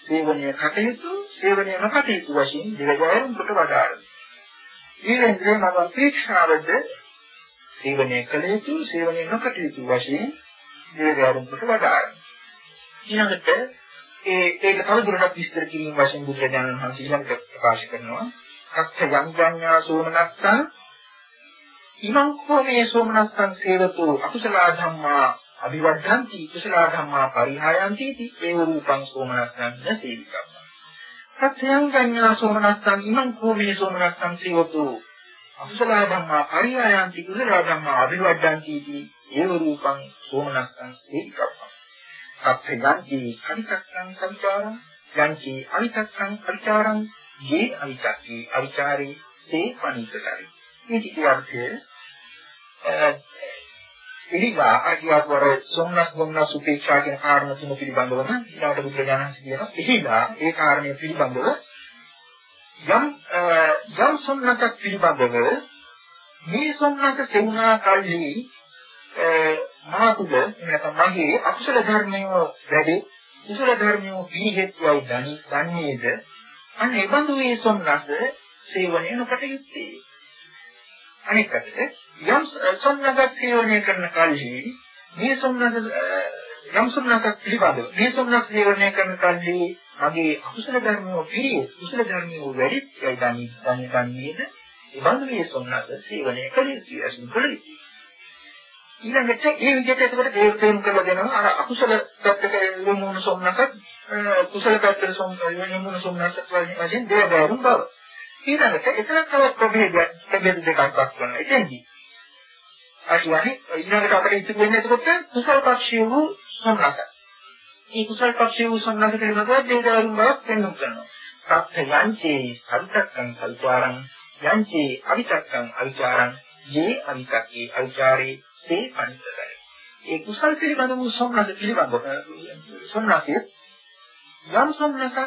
සේවනයේ කටයුතු සේවනයේ රකටයුතු වශයෙන් දෙවියන් කොට වදාරන. ඊවෙන්නේ මම අපේක්ෂාවද සේවනයේ කළ යුතු සේවනයේ රකටයුතු වශයෙන් දෙවියන් කොට වදාරන. ඊළඟට ඒ ඒක තවදුරටත් විස්තර කිරීම වශයෙන් බුදුරජාණන් වහන්සේ ඊළඟට ප්‍රකාශ කරනවා අක්ඛ යං යඤ්ඤා සෝමනස්සං. ඉමං කෝමේ සෝමනස්සං සේවතෝ අකුසල ධම්මා අභිවර්ධಂತಿ කුසල ධම්මා පරිහායಂತಿ इति. ඒ රූපං සෝමනස්සං සේවිකම්. සත්‍යං ගඤ්ඤා සෝමනස්සං ඉමං කෝමේ සෝමනස්සං සේවතෝ අකුසල ධම්මා පරිහායಂತಿ කුසල ධම්මා අභිවර්ධಂತಿ इति. ඒ රූපං සෝමනස්සං සේවිකම්. සත්‍යං යන්ති අනිතක්ඛං සංචාරං යන්ති අනිතක්ඛං පරිචාරං යේ අනිත්‍යී අවිචාරේ තේ පණිතතරයි මේ ටික අර්ථය එලිවා අකියවර සොම්නස් ගොම්නස් උපේක්ෂා කියන කාරණා තුන පිළිබඳවම ඊළඟට බුදුරජාණන් කියනවා. එහිලා ඒ කාරණය පිළිබඳව යම් යම් සොම්නසක් පිළිබඳව මේ සොම්නස තෙමුණා කල්හි මා තුළ නැත්නම් මගේ අකුසල ධර්මය වැඩි කුසල ධර්මය පිළිහෙත්වයි දනි දන්නේද? අන්න ඒ බඳු මේ සොම්නස සේවනය නොකට යුත්තේ. අනෙක් අතට යම් සොම්නසක් සේවනය කරන කල්හි මේ සොම්නස යම් සොම්නසක් පිළිබඳව මේ සොම්නස සේවනය කරන කල්හි මගේ අකුසල ධර්මය පිළිහෙත් කුසල ධර්මය වැඩි යයි දනි දන්නේද ඒ බඳු මේ සොම්නස සේවනය කළ යුතුයි අසුන් කළ යුතුයි. ඊළඟට ඒ විදිහට එතකොට දේව ප්‍රේම කරලා දෙනවා අර අකුසල පැත්තට යොමුන සොම්නසත් කුසල පැත්තට යොමුන සොම්නසත් වශයෙන් දේව බවුම් බව. ඊළඟට එතන තව ප්‍රභේදයක් ප්‍රභේද දෙකක් දක්වනවා. එතෙන්දී අටුවනේ ඊළඟට අපිට ඉතුරු වෙන්නේ එතකොට කුසල පක්ෂයේ වූ සොම්නස. මේ කුසල පක්ෂයේ වූ සොම්නස පිළිබඳව දේව බවුම් බවක් පෙන්වන්න කරනවා. සත්‍ය යන්චේ අවිතක්කං කල්පාරං යන්චේ අවිතක්කං අවිචාරං යේ අවිතක්කේ අවිචාරේ ඒ පරිසරය. ඒ කුසල් පිළිබඳ වූ සම්මත පිළිබඳව සම්මතයේ යම් සම්මතක්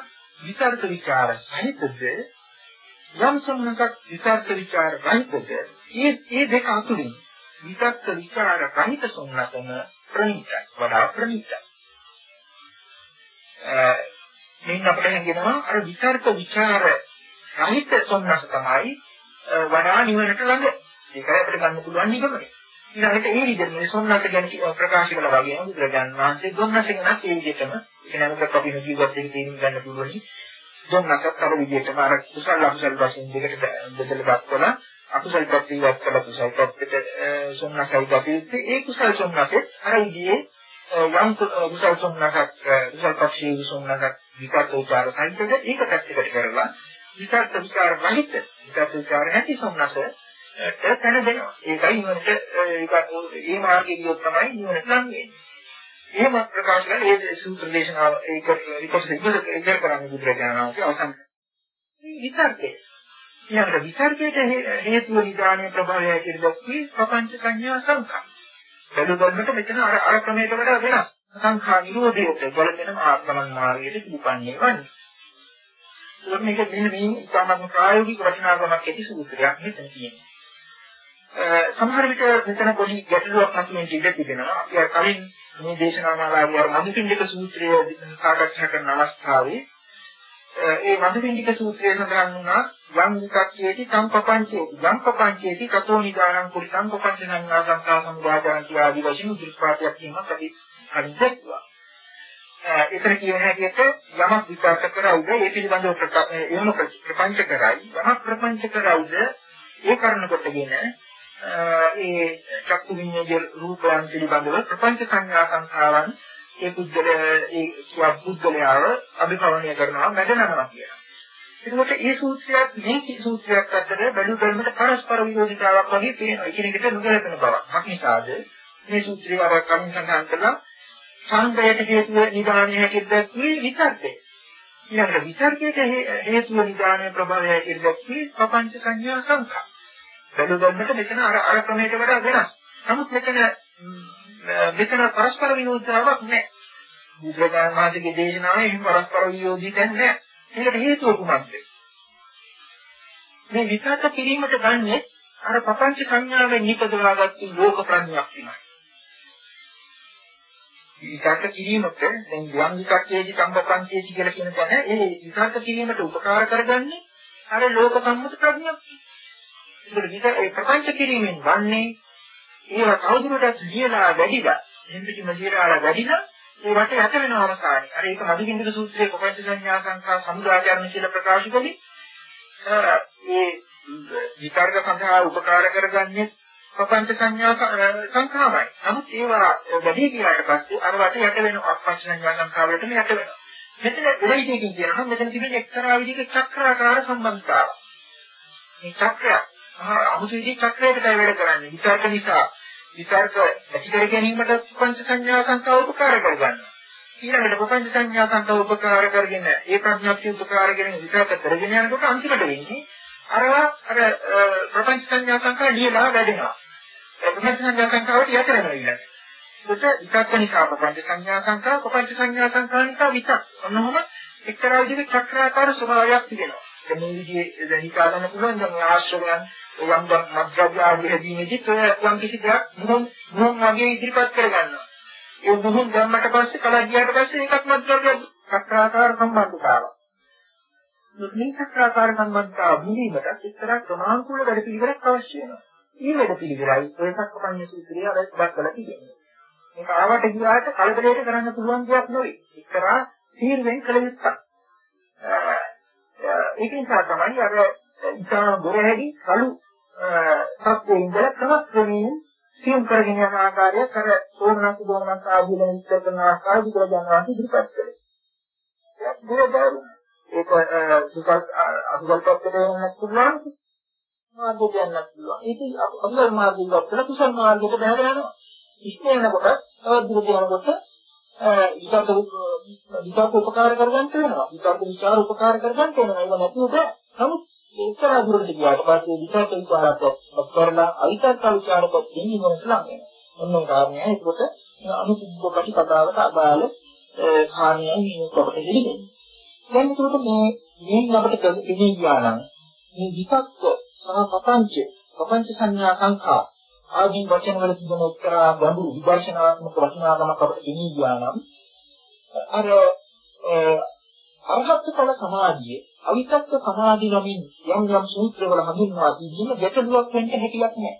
විචාරක විචාර සහිතද යම් සම්මතක් විචාරක විචාර රහිතද ඒ ඒ දෙක අතුරින් විචාරක විචාර රහිත සම්මතම ප්‍රණීතයි වඩා ප්‍රණීතයි. මෙන්න අපිට හංගෙනවා අර විචාරක විචාර රහිත සම්මත තමයි වඩා නිවනට ළඟ. ඒකයි අපිට ගන්න පුළුවන් නිගමනය. ඊළඟට ඒ විදිහට මේ සොම්නස ගැන ප්‍රකාශ කළා වගේම බුදුරජාණන් වහන්සේ දුන්නසෙන් නම් ඒ විදිහටම එනකට අපි ජීවත් වෙන්න තේරුම් ගන්න පුළුවන්. දුන්නසත් අර විදිහටම අර කුසල අකුසල වශයෙන් දෙකට බෙදලා දක්වලා අකුසල පැත්තේ ඉවත් කළා කුසල පැත්තට සොම්නසයි ගතියුත්තේ ඒ කුසල සොම්නසෙත් අර විදිහේ යම් කුසල සොම්නසක් කුසල පක්ෂයේ සොම්නසක් විකල්ප උචාර සංකේත ඒක පැත්තකට කරලා විකල්ප විචාර රහිත විකල්ප විචාර නැති සොම්නස තැන දෙනවා. ඒකයි නිවනට ඒක ඒ මාර්ගයේ ගියොත් තමයි නිවනට ලං වෙන්නේ. එහෙම ප්‍රකාශ කරන ඒ සූත්‍ර දේශනාව ඒක විකස් ඉගෙන කරන්නේ බුදුරජාණන් වහන්සේ අවසන් විතර්කේ. ඊළඟට විතර්කයට හේතුව නිදානයේ ප්‍රභාවය කියලා දැක්වී ප්‍රපංච සංඥා සංඛා. බැලුවොත් මෙතන අර අර ක්‍රමයකට වඩා වෙනස්. සංඛා නිරෝධයට බලපෙන ආත්මන මාර්ගයට පිළිපන්නේ වන්නේ. ඒක මේක මෙන්න මේ ඉතාමත් ප්‍රායෝගික වටිනාකමක් ඇති සූත්‍රයක් මෙතන තියෙනවා. සමහර විට මෙතන පොඩි ගැටලුවක් මතුවෙන්න ඉඩ තිබෙනවා. අපි කලින් මේ දේශනා මාලාවේ අර මදුපිණ්ඩික සූත්‍රය සාකච්ඡා කරන අවස්ථාවේ ඒ මදුපිණ්ඩික සූත්‍රයේ සඳහන් වුණා යම් විකක්කේති සම්පපංචේති යම් පපංචේති කතෝ නිදානං කුරිසං පපංච සංඥා සංකා සමුදායන්ති ආදී වශයෙන් දෘෂ්පාතයක් කියනක් අපි හරි දැක්වා. එතන කියන හැටියට යමක් විකාශ කරවුද ඒ පිළිබඳව එහෙම ප්‍රපංච කරයි යමක් ප්‍රපංච කරවුද ඒ කරන කොටගෙන ඒ චක්කු විඤ්ඤාණය රූපයන් පිළිබඳව ප්‍රපංච සංඥා සංඛාරයන් ඒ පුද්ගල ඒ පුද්ගලයාව අභිභවනය කරනවා මැඩනනවා කියනවා. එතකොට මේ සූත්‍රයක් මේ සූත්‍රයක් අතර බැලු බැලමට පරස්පර විරෝධතාවක් වගේ පේනවා. එකිනෙකට නොගැලපෙන බවක්. මක්නිසාද මේ සූත්‍රය අර කලින් සඳහන් කළා සංදයට හේතුව නිදානය හැටියට දැක්වේ විතර්කය. ඊළඟට විතර්කයට හේතුව නිදානය ප්‍රභවය හැටියට දැක්වේ පపంచ සංඥා සංඛා. බැලු බැලමට මෙතන අර අර ක්‍රමයට වඩා වෙනස්. නමුත් මෙතන මෙතන පරස්පර විරෝධතාවක් නැහැ. බුදුරජාණන් වහන්සේගේ දේශනාවේ එහෙම පරස්පර විරෝධී තැන් නැහැ. ඒකට හේතුව කුමක්ද? මේ විචාර කිරීමට ගන්නේ අර පపంచ සංඥාවෙන් නිපදවාගත්තු ලෝක ප්‍රඥාවක් තමයි. විචාර කිරීමට දැන් යම් විචක්කේදී සම්පපංචේදී කියලා කියන තැන ඒ විචාර කිරීමට උපකාර කරගන්නේ අර ලෝක සම්මත ප්‍රඥාවක්. ඒකට විචාර ඒ ප්‍රපංච කිරීමෙන් වන්නේ ඒවා කවුරුරටත් ලියලා වැඩිලා එහෙම පිටිම ලියලා වැඩිලා ඒ වට යට වෙනවා අවසානයේ. අර ඒක මදුගින්දක සූත්‍රයේ කොපංච සංඥා සංඛා සමුදාචරණ කියලා ප්‍රකාශ කළේ. ඒ විතර්ක සඳහා උපකාර කරගන්නේ කොපංච සංඥා සංඛාවයි. නමුත් ඒවා වැඩි ගියාට පස්සේ අර වට යට වෙන අපංච සංඥා සංඛාවලටම යට වෙනවා. මෙතන උලයිතකින් කියනවා මෙතන තිබෙන එක්තරා විදිහක චක්‍රාකාර සම්බන්ධතාවක්. මේ චක්‍රය අමුතු විදිහේ චක්‍රයකට වැඩ කරන්නේ. විතර්ක නිසා විතර්ක ඇති කර ගැනීමට පංච සංඥා සංකල්ප උපකාර කරගන්නවා. ඊළඟට පංච සංඥා සංකල්ප උපකාර කරගෙන ඒ ප්‍රඥාප්තිය උපකාර කරගෙන විතර්ක කරගෙන යනකොට අන්තිමට වෙන්නේ අරවා අර ප්‍රපංච සංඥා සංකල්ප ලියලා වැඩෙනවා. ප්‍රපංච සංඥා සංකල්පට යට වෙනවා ඊළඟ. ඒකට විතක්ක නිසා ප්‍රපංච සංඥා සංකල්ප ප්‍රපංච සංඥා සංකල්ප නිසා විතක්. ඔන්නෝම එක්තරා විදිහක චක්‍රාකාර ස්වභාවයක් තිබෙනවා. මේ විදිහේ දැන් හිතා ගන්න පුළුවන් දැන් ආශ්‍රයයන් යම් මද්ද්‍රව්‍ය ආදී හැදීමේදී ඔය යම් කිසි දෙයක් මොහොන් මොහොන් වගේ ඉදිරිපත් කරගන්නවා. ඒ මොහොන් දැම්මට පස්සේ කලක් ගියාට පස්සේ ඒකත් මද්ද්‍රව්‍ය චක්‍රාකාර සම්බන්ධතාවක්. මේ චක්‍රාකාර සම්බන්ධතාව මුලින්මට එක්තරා ක්‍රමානුකූල වැඩ පිළිවෙලක් අවශ්‍ය වෙනවා. මේ වැඩ පිළිවෙලයි ඔය සක්කපඤ්ඤ සූත්‍රයේ අර දක්වලා තියෙන්නේ. මේක ආවට ගියාට කලබලයට කරන්න පුළුවන් දෙයක් නෙවෙයි. එක්තරා තීරණයෙන් කළ යුත්තක්. ඒක නිසා තමයි අර ඉතාම ගොරහැඩි කළු සත්‍යයේ ඉඳලා ක්‍රමක්‍රමයෙන් සියුම් කරගෙන යන ආකාරය කර සෝමනස් දෝමනස් ආදී වෙන විස්තර කරන ආකාරය විතර ගන්නවා ඉදිරිපත් කළේ. ඒක ඒක දුක අසුබල්පත් දෙන්නත් පුළුවන්. මාර්ගය දෙන්නත් පුළුවන්. ඒක අසුබල් මාර්ගය ඉස්සෙල්ලා කුසල් මාර්ගයට බහලා යනවා. ඉස්සෙල්නකොට තවත් දුර යනකොට විතර විතර උපකාර කරගන්න වෙනවා. විතර විචාර උපකාර කරගන්න වෙනවා. ඒක නැතුව බෑ. නමුත් එක්තරා දුරට ගියාට පස්සේ විතර විචාරයක් කරලා අවිතර්ක විචාරයක් දෙන්නවත් ලඟ වෙනවා. ඔන්න කාරණය. ඒකට අනුසුද්ධ ප්‍රතිපදාවට අදාළ හානියයි මේ කොට දෙන්නේ. දැන් ඒකට මේ මේ අපිට දෙන්නේ ගියානම් මේ විතක්ක සහ පපංච පපංච සංඥා සංඛා ආදී වචන වල තිබෙන එක්තරා ගැඹුරු විදර්ශනාත්මක වචනාගමක් අපිට දෙන්නේ ගියානම් අර අරහත් ඵල සමාධියේ අවිතක්ක සමාධි නමින් යම් යම් සූත්‍රවල හඳුන්වා දීගෙන ගැටලුවක් වෙන්න හැකියාවක් නැහැ.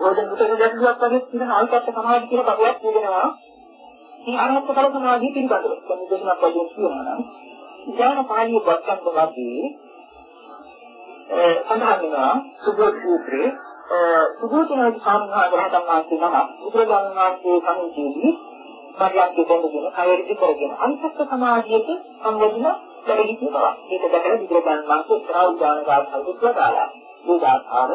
ඔය දැන් උතර ගැටලුවක් වගේ තියෙන අවිතක්ක සමාධි කියලා පදයක් කියනවා. මේ අරහත් ඵල සමාධිය පිළිබඳව. දැන් දෙකක් වගේ කියනවා නම් ඥාන පාළිය වත්තන් වගේ සඳහන් වෙනවා සුබෝධ සූත්‍රයේ සුබෝධනාදී සාමනා ග්‍රහණම් වාස්තු නම බුදුරජාණන් වහන්සේ සමිතියේදී පරිලක්ෂ දෙන්නගෙන කයෙදි කරගෙන අන්තත් සමාධියට සම්බන්ධන ලැබෙන්නේ කියලා. මේක දැකලා බුදුරජාණන් වහන්සේ කරා උදාන ගාථාවක දාලා. මේ ගාථාව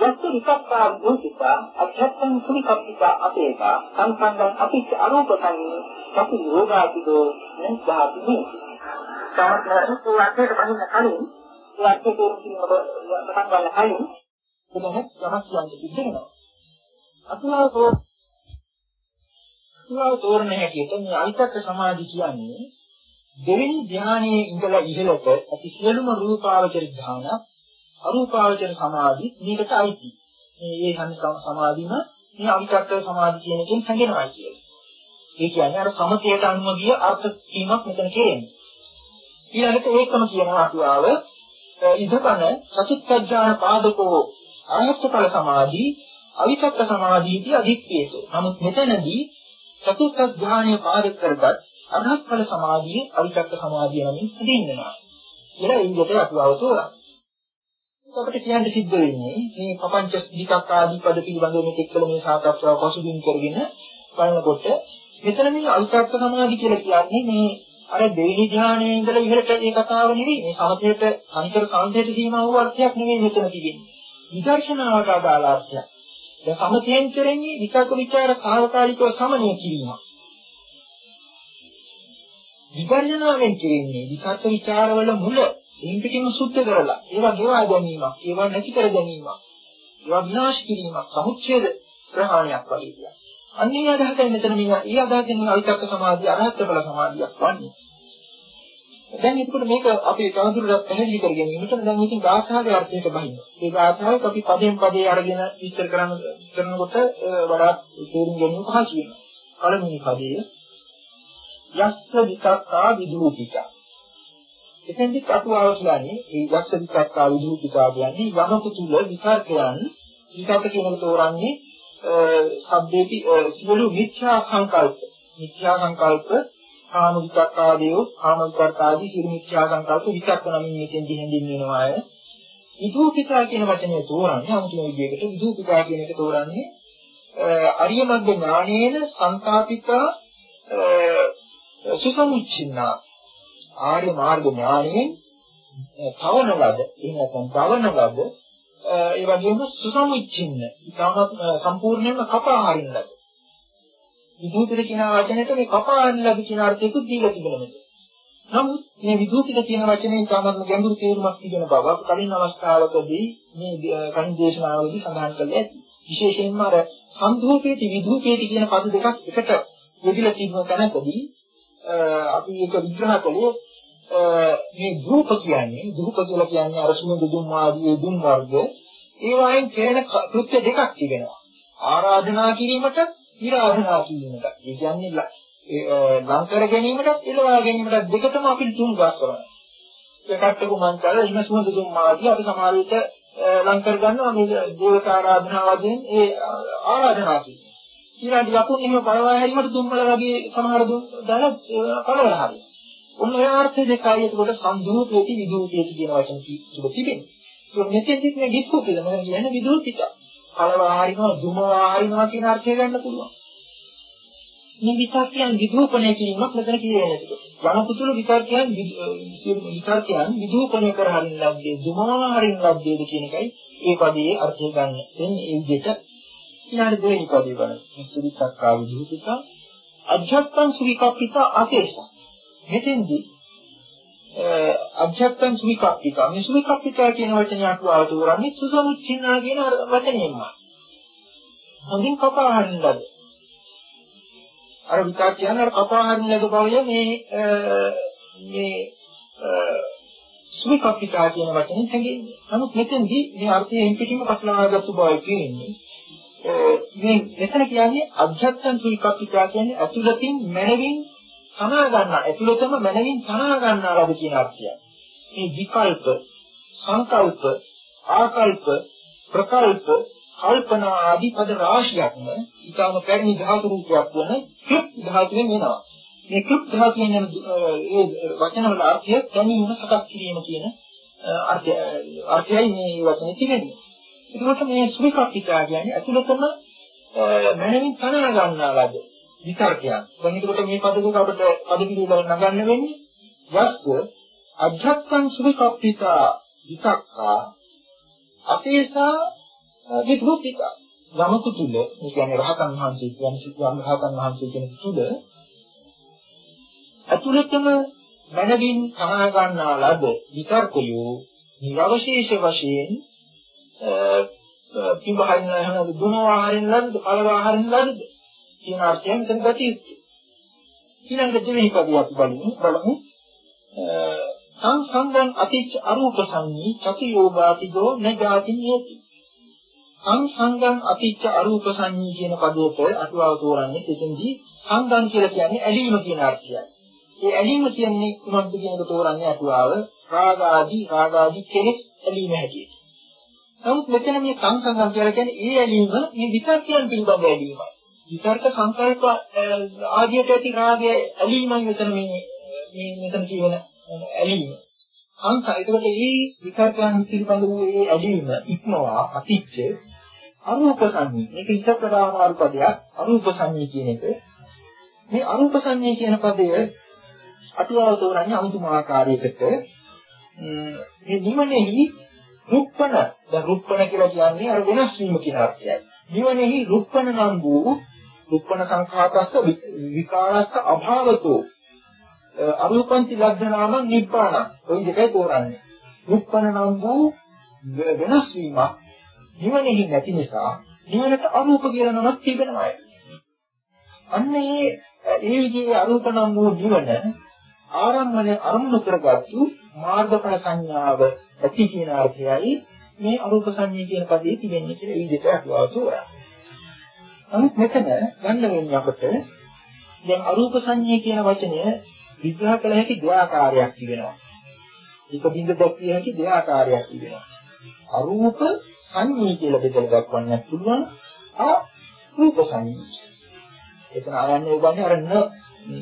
යස්ස විකප්පා භූතිකා අධ්‍යාත්ම කුලිකප්පිකා අපේකා සංසංගම් අපිච්ච අරූපකං සති යෝගාතිදෝ නිදාති මේ. සමහරවිට ඒ අර්ථයට බහින්න කලින් ඒ අර්ථය තේරුම් ගැනීමට පටන් ගන්න කලින් එතන යමක් කියන්න සිද්ධ වෙනවා. අතුලාව අතුලාව තෝරන්නේ හැටියට මේ අවිතක්ක සමාධි කියන්නේ දෙවෙනි ධානයේ ඉඳලා ඉහළට ඇති සියලුම රූපාවචර ධාන අරූපාවචර සමාධි මේකට අයිති. මේ ඒ හැම සමාධිම මේ අවිතක්ක සමාධි කියන එකෙන් හැඟෙනවා කියන්නේ. ඒ කියන්නේ අර සමතයට අනුව ගිය අර්ථ කීමක් මෙතන කියන්නේ. ඊළඟට ඒකම කියනවා අතුලාව ඉදපන සතිප්පඥාන පාදකෝ ආයත්තඵල සමාධි අවිතක්ක සමාධියදී අධික්කේතු. නමුත් මෙතනදී චතුර්ථ ධානය පාදක කරගත් අරහත් ඵල සමාධිය අවිචක්ක සමාධිය නමින් හඳුන්වනවා. කියලා ඉංග්‍රීසියට අතුවව තෝරනවා. අපිට කියන්න සිද්ධ වෙන්නේ මේ පపంచ දිකක් ආදී පද පිළිබඳව මේ එක්කල මේ සාකච්ඡාව පසුබිම් කරගෙන බලනකොට මෙතන මේ අවිචක්ක සමාධි කියලා කියන්නේ මේ අර දෙවිනි ඥානයේ ඉඳලා ඉහළට ඒ කතාව නෙවෙයි මේ සමතේට අනිතර සමතේට සීමා වූ අර්ථයක් නෙවෙයි මෙතන තිබෙන්නේ. විදර්ශනාවට අදාළ අර්ථයක්. දැන් සමතයෙන් කරන්නේ විචක්ක විචාර සාහකාලිකව සමනය කිරීමක්. විපර්යනාවෙන් කියන්නේ විචක්ක විචාරවල මුල එයින් පිටින්ම සුද්ධ කරලා ඒවා ගෙවා ගැනීමක් ඒවා නැති කර ගැනීමක් ඒවා විනාශ කිරීමක් සමුච්ඡේද ප්‍රහාණයක් වගේ කියන්නේ. අන්නේ අදහසෙන් මෙතන මේ ඒ අදහසෙන් අවිචක්ක සමාධිය අරහත් ඵල සමාධියක් වන්නේ. දැන් එතකොට මේක අපි තවදුරටත් පැහැදිලි කර ගැනීමට දැන් මේකෙන් ගාථාවේ අර්ථයට බහින්න. ඒ ගාථාවෙත් අපි පදයෙන් පදේ අරගෙන විස්තර කරන කරනකොට වඩාත් තේරුම් ගැනීම පහසු වෙනවා. පළවෙනි පදයේ යස්ස විතක්කා විදූපිකා. එතෙන්දි කටුවාව කියන්නේ ඒ යස්ස විතක්කා විදූපිකා කියන්නේ යමක තුල විතර්කයන් විතර්ක කියන තෝරන්නේ සබ්දේටි සියලු මිත්‍යා සංකල්ප මිත්‍යා සංකල්ප කාම විතක්ක ආදී කාම විතක්ක ආදී සියලු මිත්‍යා සංකල්ප විතක්ක නමින් මෙතෙන්දි හැඳින්වෙනවා අය විදූපිකා කියන වචනේ තෝරන්නේ අමුතුම විදිහකට විදූපිකා කියන එක තෝරන්නේ අරිය මග්ග ඥානේන සංකාපිකා සුසමුච්චින්නා ආර්ය මාර්ග ඥානයෙන් තවන ලද එහෙම නැත්නම් තවන ලද ඒ වගේම සුසමුච්චින්න ඉතාමත් සම්පූර්ණයෙන්ම කපා හරින ලද. විදූතිර කියන වචනෙට මේ කපා හරින ලද කියන අර්ථයකුත් දීලා තිබෙනවා නමුත් මේ විදූතිර කියන වචනේ ඉතාමත් ගැඹුරු තේරුමක් තිබෙන බව කලින් අවස්ථාවකදී මේ කලින් දේශනාවලදී සඳහන් කළේ ඇති. විශේෂයෙන්ම අර සම්ධූපේටි විදූපේටි කියන පද දෙකක් එකට යෙදিলা තිබුණ තැනකදී අපි ඒක විග්‍රහ කළේ මේ ධූප කියන්නේ ධූප කියලා කියන්නේ අර සුමුදු දුම් ආදී දුම් වර්ග ඒ වයින් කෙරෙන කෘත්‍ය දෙකක් තිබෙනවා. ආරාධනා කිරීමට ඉරාධනා කිරීමට ඒ කියන්නේ ලං කර ගැනීමට එළවා ගැනීමට දෙකටම අපි තුන් ගස් කරනවා ඒකට කුමන්තල ඉම සුමුදු දුම් ආදී අපි සමහර විට ලං කර ගන්නවා මේ දේවතා ආරාධනා වශයෙන් ඒ ආරාධනා කිරීම ඊළඟ යකුන් එහෙම පළවා හැරීමට දුම්බල වගේ සමහර දුම් දාලා පළවලා හරි. ඔන්න ඔය අර්ථ දෙකයි එතකොට සම්දූපේති විදූපේති කියන වචන තුන තිබෙනවා. ඒක මෙතෙන්දිත් මේ විස්කෝපේද මම කියන්නේ විදූපිත. පළවා හරිනවා දුමවා හරිනවා කියන අර්ථය ගන්න පුළුවන්. මේ විතර්කයන් විදූපණය කිරීමක් මෙතන කියන්නේ එතකොට. යමකුතුල විතර්කයන් විතර්කයන් විදූපණය කර හරින ලද්දේ දුමවා හරින ලද්දේද කියන එකයි ඒ පදයේ අර්ථය ගන්න. එන්නේ ඒ විදිහට ඊළඟ දෙවෙනි පදේ බලන්න. සුවිතක්කා විදුහිත අධ්‍යාත්මං සුවිකප්පිත ආතේශ. මෙතෙන්දී අධ්‍යාත්මං සුවිකප්පිත මේ සුවිකප්පිත කියන වචනේ අටුවාව තෝරන්නේ සුසමුච්චින්නා කියන වචනයෙන්මයි. හොඳින් කපා හරින්නද. අර විතක් කියන්නේ අර කපා හරින්නද බවය මේ මේ සුවිකප්පිතා කියන වචනේ හැඟෙන්නේ. නමුත් මෙතෙන්දී මේ අර්ථයෙන් පිටින්ම පටලවාගත්තු බවයි කියන්නේ. මේ මෙතන කියන්නේ අධ්‍යාත්ම සුල්පත්තිකා කියන්නේ අතුලතින් මනවින් සනා ගන්න ඇතුළතම මනවින් සනා ගන්නා ලද කියන අර්ථය. මේ විකල්ප, සංකල්ප, ආකල්ප, ප්‍රකල්ප, කල්පනා ආදී පද රාශියක්ම ඊටම පැරණි ධාතු රූපයක් වන ක්‍රිප් ධාතුවෙන් එනවා. මේ ක්‍රිප් ධාතුවෙන් එන ඒ වචන වල අර්ථය දැනීම සකස් කිරීම කියන අර්ථය අර්ථයයි මේ වචනේ තිබෙන්නේ. ඒකට මේ සුවිකප්පිකා කියන්නේ අතුලතම මනමින් තනා ගන්නාලාද විතර්කයක්. දැන් ඒකට මේ පද දෙක අපිට පද පිළිවෙල නගන්න වෙන්නේ යස්ස අධ්‍යාත්මං සුවිකප්පිතා විතක්කා අපේසා විභූතිකා ගමක තුල ඒ කියන්නේ රහතන් වහන්සේ කියන්නේ සිද්ධාන්ත රහතන් වහන්සේ කියන තුල අතුලතම මනමින් තනා ගන්නාලාද විතර්කයෝ නිරවශේෂ වශයෙන් පිඹහරින හැම දුනවා හරින ලද්ද පළවා හරින ලද්ද කියන අර්ථයෙන් මෙතන ගතියි. ඊළඟ දෙවෙනි පදය අපි බලමු බලමු සංසංගං අතිච අරූප සංඤී චති යෝගාතිදෝ නජාති යති සංසංගං අතිච අරූප සංඤී කියන පදයට අටුවාව තෝරන්නේ එතෙන්දී සංගම් කියලා කියන්නේ ඇලීම කියන අර්ථයයි. ඒ ඇලීම කියන්නේ කුමක්ද කියන එක තෝරන්නේ අටුවාව රාග ආදී රාග ආදී කෙලෙස් ඇලීම හැටියට. නමුත් මෙතන මේ සංසංගම් කියලා කියන්නේ ඒ ඇලීම මේ විතර්කයන් පිළිබඳ ඇලීමයි. විතර්ක සංකල්ප ආදියට ඇති රාගය ඇලීමයි මෙතන මේ මේ මෙතන කියන ඇලීම. සංකා එතකොට මේ විතර්කයන් පිළිබඳ වූ ඒ ඇලීම ඉක්මවා අතිච්ච අරූප සංඤී. මේක ඉස්සතරාමාරු පදයක් අරූප සංඤී කියන එක. මේ අරූප සංඤී කියන පදය අටුවාව තෝරන්නේ අමුතුම ආකාරයකට මේ නිවනේහි රුප්පණ දැන් රුප්පණ කියලා කියන්නේ අර වෙනස් වීම කියන අර්ථයයි. නිවනේහි රුප්පණ නම් වූ රුප්පණ සංඛාතස්ස විකාරස්ස අභාවතෝ අරූපන්ති ලග්ධනාම නිබ්බාන ඔය දෙකයි තෝරන්නේ. රුප්පණ නම් වූ වෙනස් වීමක් නිවනේහි නැති නිසා නිවනට අරූප කියලා නමක් තිබෙනවා. අන්න ඒ ඒ විදිහේ අරූප නම් වූ නිවන ආරම්භනේ අරමුණු කරගත්තු මාර්ගඵල සංඥාව ඇති කියන අර්ථයයි මේ අරූප සංඥා කියන පදේ තිබෙන්නේ කියලා ඒ දෙක අහුවා තෝරා. නමුත් මෙතන ගන්න වෙන්නේ අපට දැන් අරූප සංඥා කියන වචනය විග්‍රහ කළ හැකි දෙආකාරයක් තිබෙනවා. එක බින්ද දැක්විය හැකි දෙආකාරයක් තිබෙනවා. අරූප සංඥා කියලා බෙදලා දක්වන්නත් පුළුවන්. ආ රූප සංඥා. එතන ආයන්නේ උගන්නේ අර න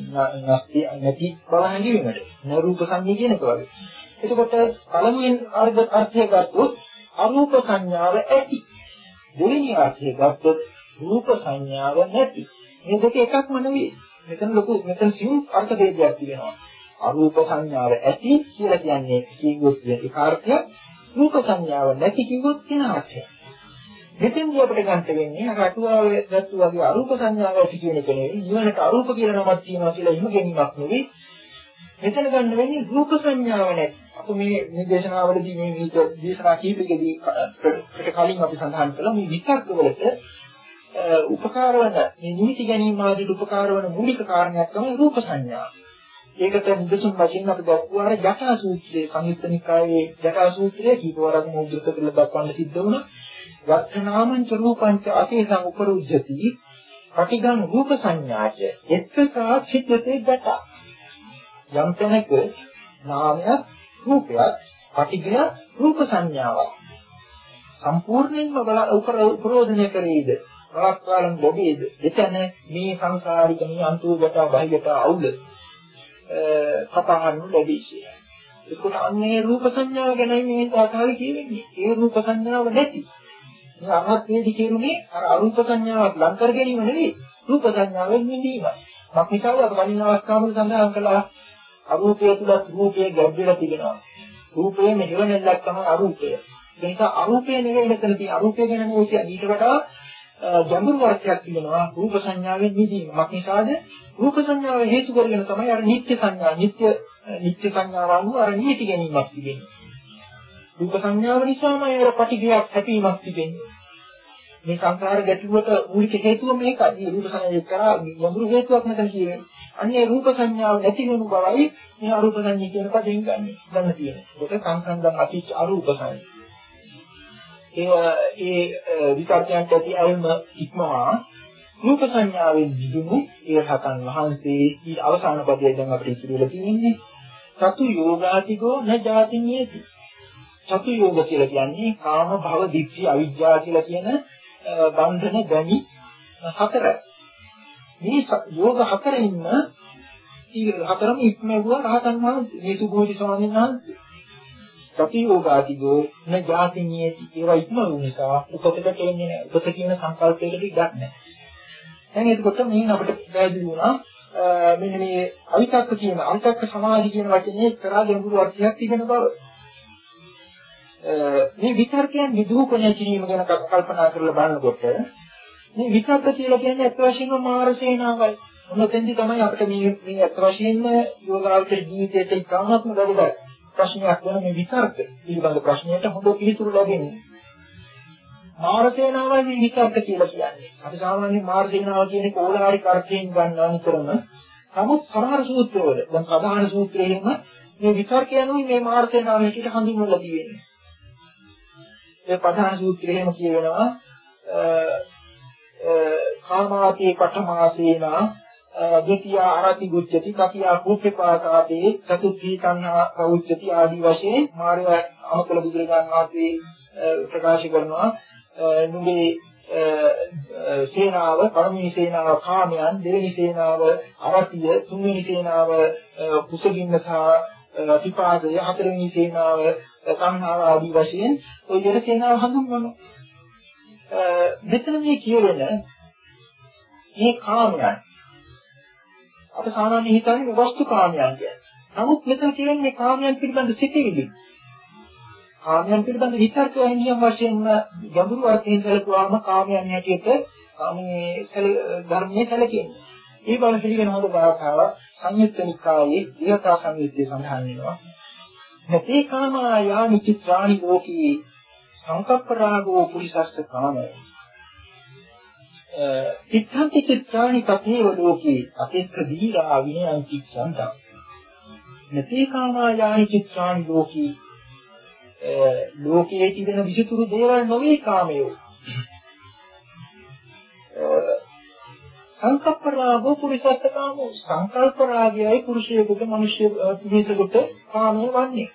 නැති නැති බව හැඟීමකට. න රූප සංඥා කියන එක වගේ. එතකොට පළමුවෙන් අර්ථය ගත්තොත් අරූප සංඥාව ඇති. දෙවෙනි අර්ථය ගත්තොත් රූප සංඥාව නැති. මේ දෙක එකක්ම නෙවෙයි. මෙතන ලොකු මෙතන සිව් අර්ථ දෙකක් තියෙනවා. අරූප සංඥාව ඇති කියලා කියන්නේ කිව්වොත් ඒක අර්ථය. රූප සංඥාව නැති කිව්වොත් කියන අර්ථය. මෙතෙන්දී අපිට ගන්න වෙන්නේ අර අටුවාවේ ගත්තු වගේ අරූප සංඥාව ඇති කියන එක නෙවෙයි. ඊළඟට අරූප කියලා නමක් තියෙනවා කියලා එහෙම ගැනීමක් නෙවෙයි. මෙතන ගන්න වෙන්නේ රූප සංඥාව නැති. අපි මේ මේ දේශනාවලදී මේ විදිහට දේශනා කීපකදී කලින් අපි සඳහන් කළා මේ විතර්ක වලට උපකාර වන මේ නිමිති ගැනීම ආදී උපකාර වන මූලික කාරණයක් තමයි රූප සංඥා. ඒකට නිදසුන් වශයෙන් අපි දක්වන ජටා සූත්‍රයේ සංයුත්ත නිකායේ ජටා සූත්‍රයේ කීපවරක් මුද්‍රිත කරලා දක්වන්න සිද්ධ වුණා. වත්තනාමංච රූපංච අතේසං උපරුජ්ජති පටිගං රූප සංඥාච එක්කසා චිත්තේ ජටා. යම් තැනක නාමයක් රූපයක් පටිඝය රූප සංඥාවක් සම්පූර්ණයෙන්ම උපරෝධනය කරේද බලස්කාලම් ලැබේද එතන මේ සංසාරික මේ අන්තෝගත බහිගත අවුල කතාහනු ලැබී ඒකට අන්නේ රූප සංඥාව ගැනයි මේ සාකාරී කියන්නේ ඒ රූප සංඥාව නැති. මේ අමත්යේදී කියන්නේ අර අරූප සංඥාවක් ලං කර ගැනීම නෙවෙයි. රූප සංඥාවෙන් නිදීමයි මම හිතාව අර කලින් අවස්ථාවල සඳහන් කළා අරූපය තුල රූපය ගැඹුරට තිබෙනවා. රූපයේ මෙහෙවණෙල්ලක් තමයි අරූපය. ඒ නිසා අරූපය නෙවෙයි මෙතන තියෙන අරූපය ගැන නෙවෙයි ඊට වඩා ගැඹුරු අර්ථයක් තිබෙනවා රූප සංඥාවෙන් නිදීම. මක්නිසාද රූප සංඥාව හේතු කරගෙන තමයි අර නිත්‍ය සංඥා, නිත්‍ය නිත්‍ය සංඥාව අනුව අර නිති ගැනීමක් තිබෙන්නේ. රූප සංඥාව නිසාම අර පටිඝයක් හැපීමක් තිබෙන්නේ. මේ සංකාර ගැටුමට මූලික හේතුව මේකයි. රූප සංඥා කරා ගැඹුරු හේතුවක් මෙතන කියන්නේ. අන්නේ රූප සංඥාව නැති වෙනු බවයි මේ අරූප සංඥා කියන පදයෙන් ගන්න. ගන්න තියෙන්නේ. ඒක සංසන්දම් අතිච අරූප සංඥා. ඒ ඒ විචාරයන්ට ඇති අයම ඉක්මවා රූප සංඥාවෙන් විදුණු ඒ හතන් වහන්සේ ඊට අවසාන පදයේ දැන් අපිට ඉතිරිලා තියෙන්නේ සතු යෝගාතිගෝ න ජාතිනියති. සතු යෝග කියලා කියන්නේ කාම භව දික්ඛි අවිජ්ජා කියලා කියන බන්ධන දැනි හතරයි. මේ යෝග හතරින්ම හතරම ඉක්මවුවා රහතන් වහන්සේ මේ සුභෝධි ස්වාමීන් වහන්සේ. සති යෝගාතිගෝ න ජාතිනියති ඒවා ඉක්මවු නිසා උපතට කියන්නේ නැහැ. උපත කියන සංකල්පයකට ඉඩක් නැහැ. දැන් එතකොට මේ අපිට පැහැදිලි වුණා මෙන්න මේ අවිතක්ක කියන අවිතක්ක සමාධි කියන වචනේ කරා ගැඹුරු අර්ථයක් තිබෙන බව. මේ විතර්කයන් විදූපණය කිරීම ගැන කල්පනා කරලා බලනකොට මේ විතක්ක කියලා කියන්නේ අත් වශයෙන්ම මාර සේනාවයි. මොනතෙන්දි තමයි අපිට මේ මේ අත් වශයෙන්ම යෝගාවචර ජීවිතයට ඉතාමත්ම වැදගත් ප්‍රශ්නයක් වෙන මේ විතර්ක පිළිබඳ ප්‍රශ්නයට හොඳ පිළිතුරු ලැබෙන්නේ. මාර සේනාවයි මේ විතර්ක කියලා කියන්නේ. අපි සාමාන්‍යයෙන් මාර සේනාව කියන්නේ කෝලාරික අර්ථයෙන් ගන්නවා නිතරම. නමුත් සමහර සූත්‍රවල දැන් ප්‍රධාන සූත්‍රයෙන්ම මේ විතර්කයන්ුයි මේ මාර සේනාව හැටියට හඳුන්වලා තියෙන්නේ. ඒ ප්‍රධාන සූත්‍රයේම කියවෙනවා කාමාතේ පඨමාසේනා ද්විතිය ආරති ගුච්ඡති තතිය කුප්පපාතාතේ චතුත්ථී සංහා කෞච්ඡති ආදී වශයෙන් මාර්ය අමතල බුදුරජාණන් වහන්සේ ප්‍රකාශ කරනවා. නුඹේ සේනාව පළමුවෙනි සේනාව කාමයන් දෙවෙනි සේනාව අරතිය තුන්වෙනි සේනාව කුසගින්න සහ පිපාදය හතරවෙනි සේනාව සංහාව ආදී වශයෙන් ওই දෙක සේනාව හඳුන්වනවා. මෙතන මේ කියවෙන මේ කාමයන් අප සාමාන්‍ය හිතන්නේ වස්තු කාමයන් කියලා. නමුත් මෙතන කියන්නේ කාමයන් පිළිබඳ සිතිවිලි. කාමයන් පිළිබඳ විතර්ක වහිනියම් වශයෙන්ම ගැඹුරු අර්ථයෙන් සැලකුවාම කාමයන් හැටියට මේ ධර්මයේ සැලකෙන්නේ. ඒ බව පිළිගෙන හොඳ භාෂාව සංයුත්ත නිකායේ දීහතා සංයුත්තේ සඳහන් වෙනවා. නැති කාමා යානි චිත්‍රාණි ලෝකී සංකප්ප රාගෝ පුරිසස්ස කාමය. චිත්තන්ති චිත්‍රාණි කතේව ලෝකේ අතිස්ක දීරා විනයං චිත්තන්තං. නැති කාමා යානි චිත්‍රාණි ලෝකී ලෝකයේ තිබෙන විසිතුරු දේවල් නොවේ කාමයෝ. සංකප්ප රාගෝ පුරිසත්ත කාමෝ සංකල්ප රාගයයි පුරුෂයෙකුට මිනිස්ය පිළිසෙකුට කාමය වන්නේ.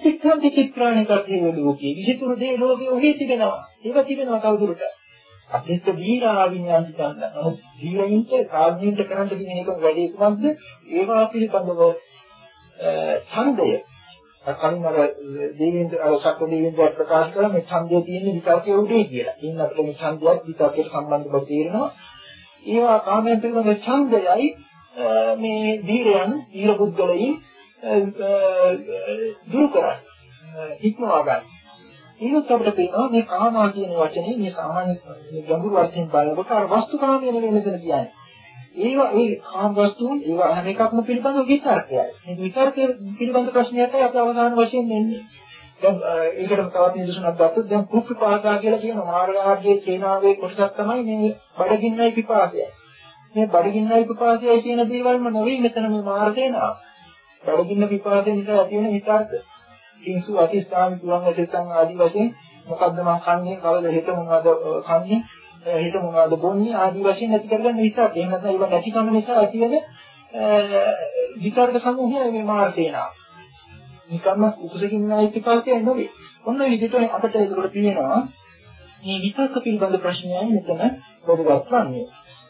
චිත්තන්ති චිත්‍රාණි කතේ ලෝකේ විසිතුරු දේ ලෝකේ ඔහි තිබෙනවා. ඒව තිබෙනවා කවුරුට? අතිස්ස දීරා විඤ්ඤාණි චන්ද. නමුත් දීරයින්ට කාඥින්ට කරන්න තියෙන එක වැඩි කුමක්ද? ඒවා පිළිබඳව ඡන්දය කලින් අර දේවෙන්ද අර සක්‍ර දේවෙන්ද ප්‍රකාශ කළා මේ ඡන්දය තියෙන විතර්කයේ උඩේ කියලා. ඉන්න අපිට මේ ඡන්දයක් විතර්කයට සම්බන්ධ බව තේරෙනවා. ඒවා කාමයන් පිළිබඳ ඡන්දයයි මේ ධීරයන් ධීර බුද්ධලයි දුරු කරන්නේ. ඉක්මවා ගන්න. ඊළඟට අපිට පේනවා මේ කාමා කියන වචනේ මේ සාමාන්‍ය ගැඹුරු අර්ථයෙන් බලනකොට අර වස්තු කාමය නෙවෙයි මෙතන කියන්නේ. ඒවා ඒ කාම වස්තුන් ඒවා හැම එකක්ම පිළිබඳව විතර්කයයි. මේ විතර්කයේ පිළිබඳ ප්‍රශ්නයටයි අපි අවසාන වශයෙන් එන්නේ. දැන් ඒකටම තවත් නිදසුනක් ගත්තොත් දැන් කුප්පිපාසා කියලා කියන මාර්ගාර්ගයේ චේනාවේ කොටසක් තමයි මේ බඩගින්නයි පිපාසයයි. මේ බඩගින්නයි පිපාසයයි කියන දේවල්ම නෙවෙයි මෙතන මේ මාර්ගේනා. බඩගින්න පිපාසය නිසා ඇති වෙන විතර්ක. කිංසු අතිස්ථාමි තුරන් ඇතන් ආදී වශයෙන් මොකද්ද මම කන්නේ කවද හෙට මොනවද කන්නේ හිත මොනවද බොන්නේ ආදී වශයෙන් නැති කරගන්න විතරක්. එහෙම නැත්නම් ඒවා නැතිකම නිසා ඇති වෙන විතරක සමූහය මේ මාර්ගේනා. නිකම්ම උපසකින් නැතිපාසය නෙවෙයි. ඔන්න විදිහට අපිට ඒකට තියෙනවා මේ විතරක පිළිබඳ ප්‍රශ්නයයි මෙතන පොදුවත් වන්නේ.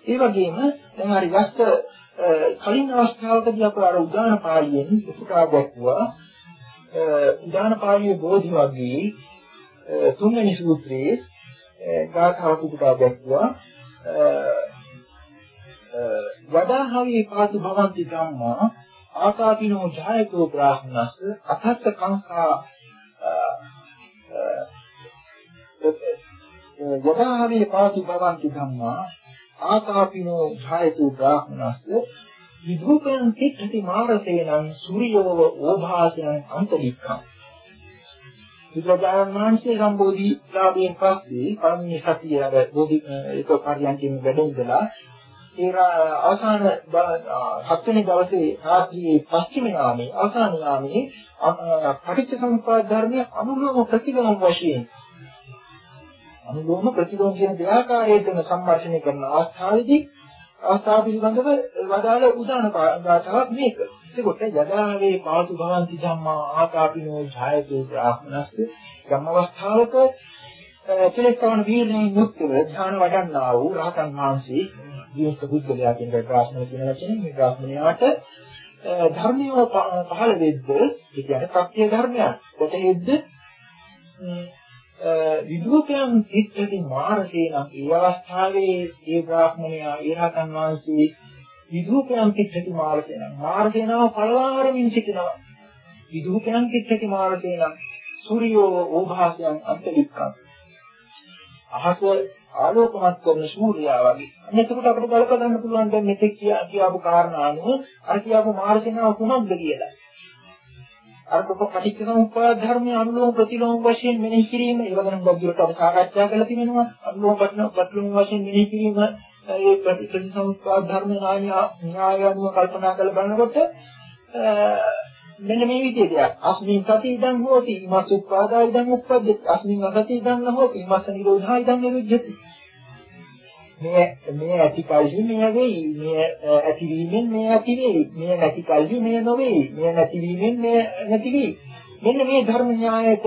ඒ වගේම දැන් හරි යස්ත කලින් අවස්ථාවකදී අප අර උදාන පාළියෙන් උපුටා දැක්වුවා උදාන පාළියේ බෝධි වර්ගයේ තුන්වෙනි සූත්‍රයේ ගාථාවක් උපුටා දැක්වුවා. වදාහාවේ පාතු භවಂತಿ ධම්මා ආකාපිනෝ ජායකෝ බ්‍රාහ්මනස් අතත්ත කංකා වදාහාවේ පාතු භවಂತಿ ධම්මා ආකාපිනෝ ජායකෝ බ්‍රාහ්මනස් විදුපෙන් තිට්ඨති මාරතේනං සූර්යෝව ඕභාසනං අන්තලික්ඛං බුදුරජාණන් වහන්සේ සම්බෝධි ලාභයෙන් පස්සේ පළමුව සතිය අර බෝධි ඒක පරියන්කෙන් වැඩ ඉඳලා ඒ අවසාන හත්වෙනි දවසේ රාත්‍රියේ පස්චිම යාමේ අවසාන යාමේ පටිච්චසමුප්පාද ධර්මයේ අනුලෝම ප්‍රතිගමන වශයෙන් අනුලෝම ප්‍රතිගමන කියන දෙආකාරයෙන් සම්මර්ෂණය කරන අවස්ථාවේදී අවස්ථාව පිළිබඳව වදාළ උදාන ගාථාවක් මේක. එතකොට යදාවේ පාතු භවಂತಿ ධම්මා ආකාපිනෝ ඡායතු බ්‍රාහ්මනස්ස. යම් අවස්ථාවක කෙලෙස්වන වීර්ණයෙන් යුක්තව ධ්‍යාන වඩන්නා වූ රහතන් වහන්සේ ජීවිත බුද්ධලයා කියන බ්‍රාහ්මණ කියන වචනේ මේ බ්‍රාහ්මණයාට ධර්මිය පහළ වෙද්ද ඒ කියන්නේ සත්‍ය ධර්මයක්. කොටෙද්ද විදුකයන් සිත්ති මානසේ නම් ඒ අවස්ථාවේ ඒ බ්‍රාහ්මණයා ඒ රහතන් වහන්සේ විදුකයන් සිත්ති මානසේ නම් මාර්ගේනව පළවාරමින් සිටිනවා විදුකයන් සිත්ති මානසේ නම් සූර්යෝ ඕභාසයන් අන්තරික්කම් අහස ආලෝකමත් කරන සූර්යයා වගේ. එතකොට අපිට බලප ගන්න පුළුවන් දැන් මෙතෙක් කියාපු කාරණා අනුව අර කියාපු මාර්ගේනව කුමක්ද කියලා. අර කොක පටිච්චසමුප්පාද ධර්මයේ අනුලෝම ප්‍රතිලෝම වශයෙන් මෙනෙහි කිරීම ඒ වගේම බබ්දුරට අපි සාකච්ඡා කරලා තිබෙනවා. අනුලෝම ප්‍රතිලෝම වශයෙන් මෙනෙහි කිරීම ඒ පටිච්චසමුප්පාද ධර්මයේ න්‍යාය අනුව කල්පනා කරලා බලනකොට මෙන්න මේ විදිහේ දෙයක්. අස්මින් සති ඉදන් හෝති ඉමස් උප්පාදා ඉදන් උප්පද්දති. අස්මින් අසති ඉදන් නොහෝති ඉමස් නිරෝධා ඉදන් නිරුද්ධති. මේ මේ ඇති කල්හි මේ වෙයි මේ ඇතිවීමෙන් මේ ඇති වෙයි මේ නැති කල්හි මේ නොවේයි මේ නැතිවීමෙන් මේ නැති වෙයි මෙන්න මේ ධර්ම න්‍යායයට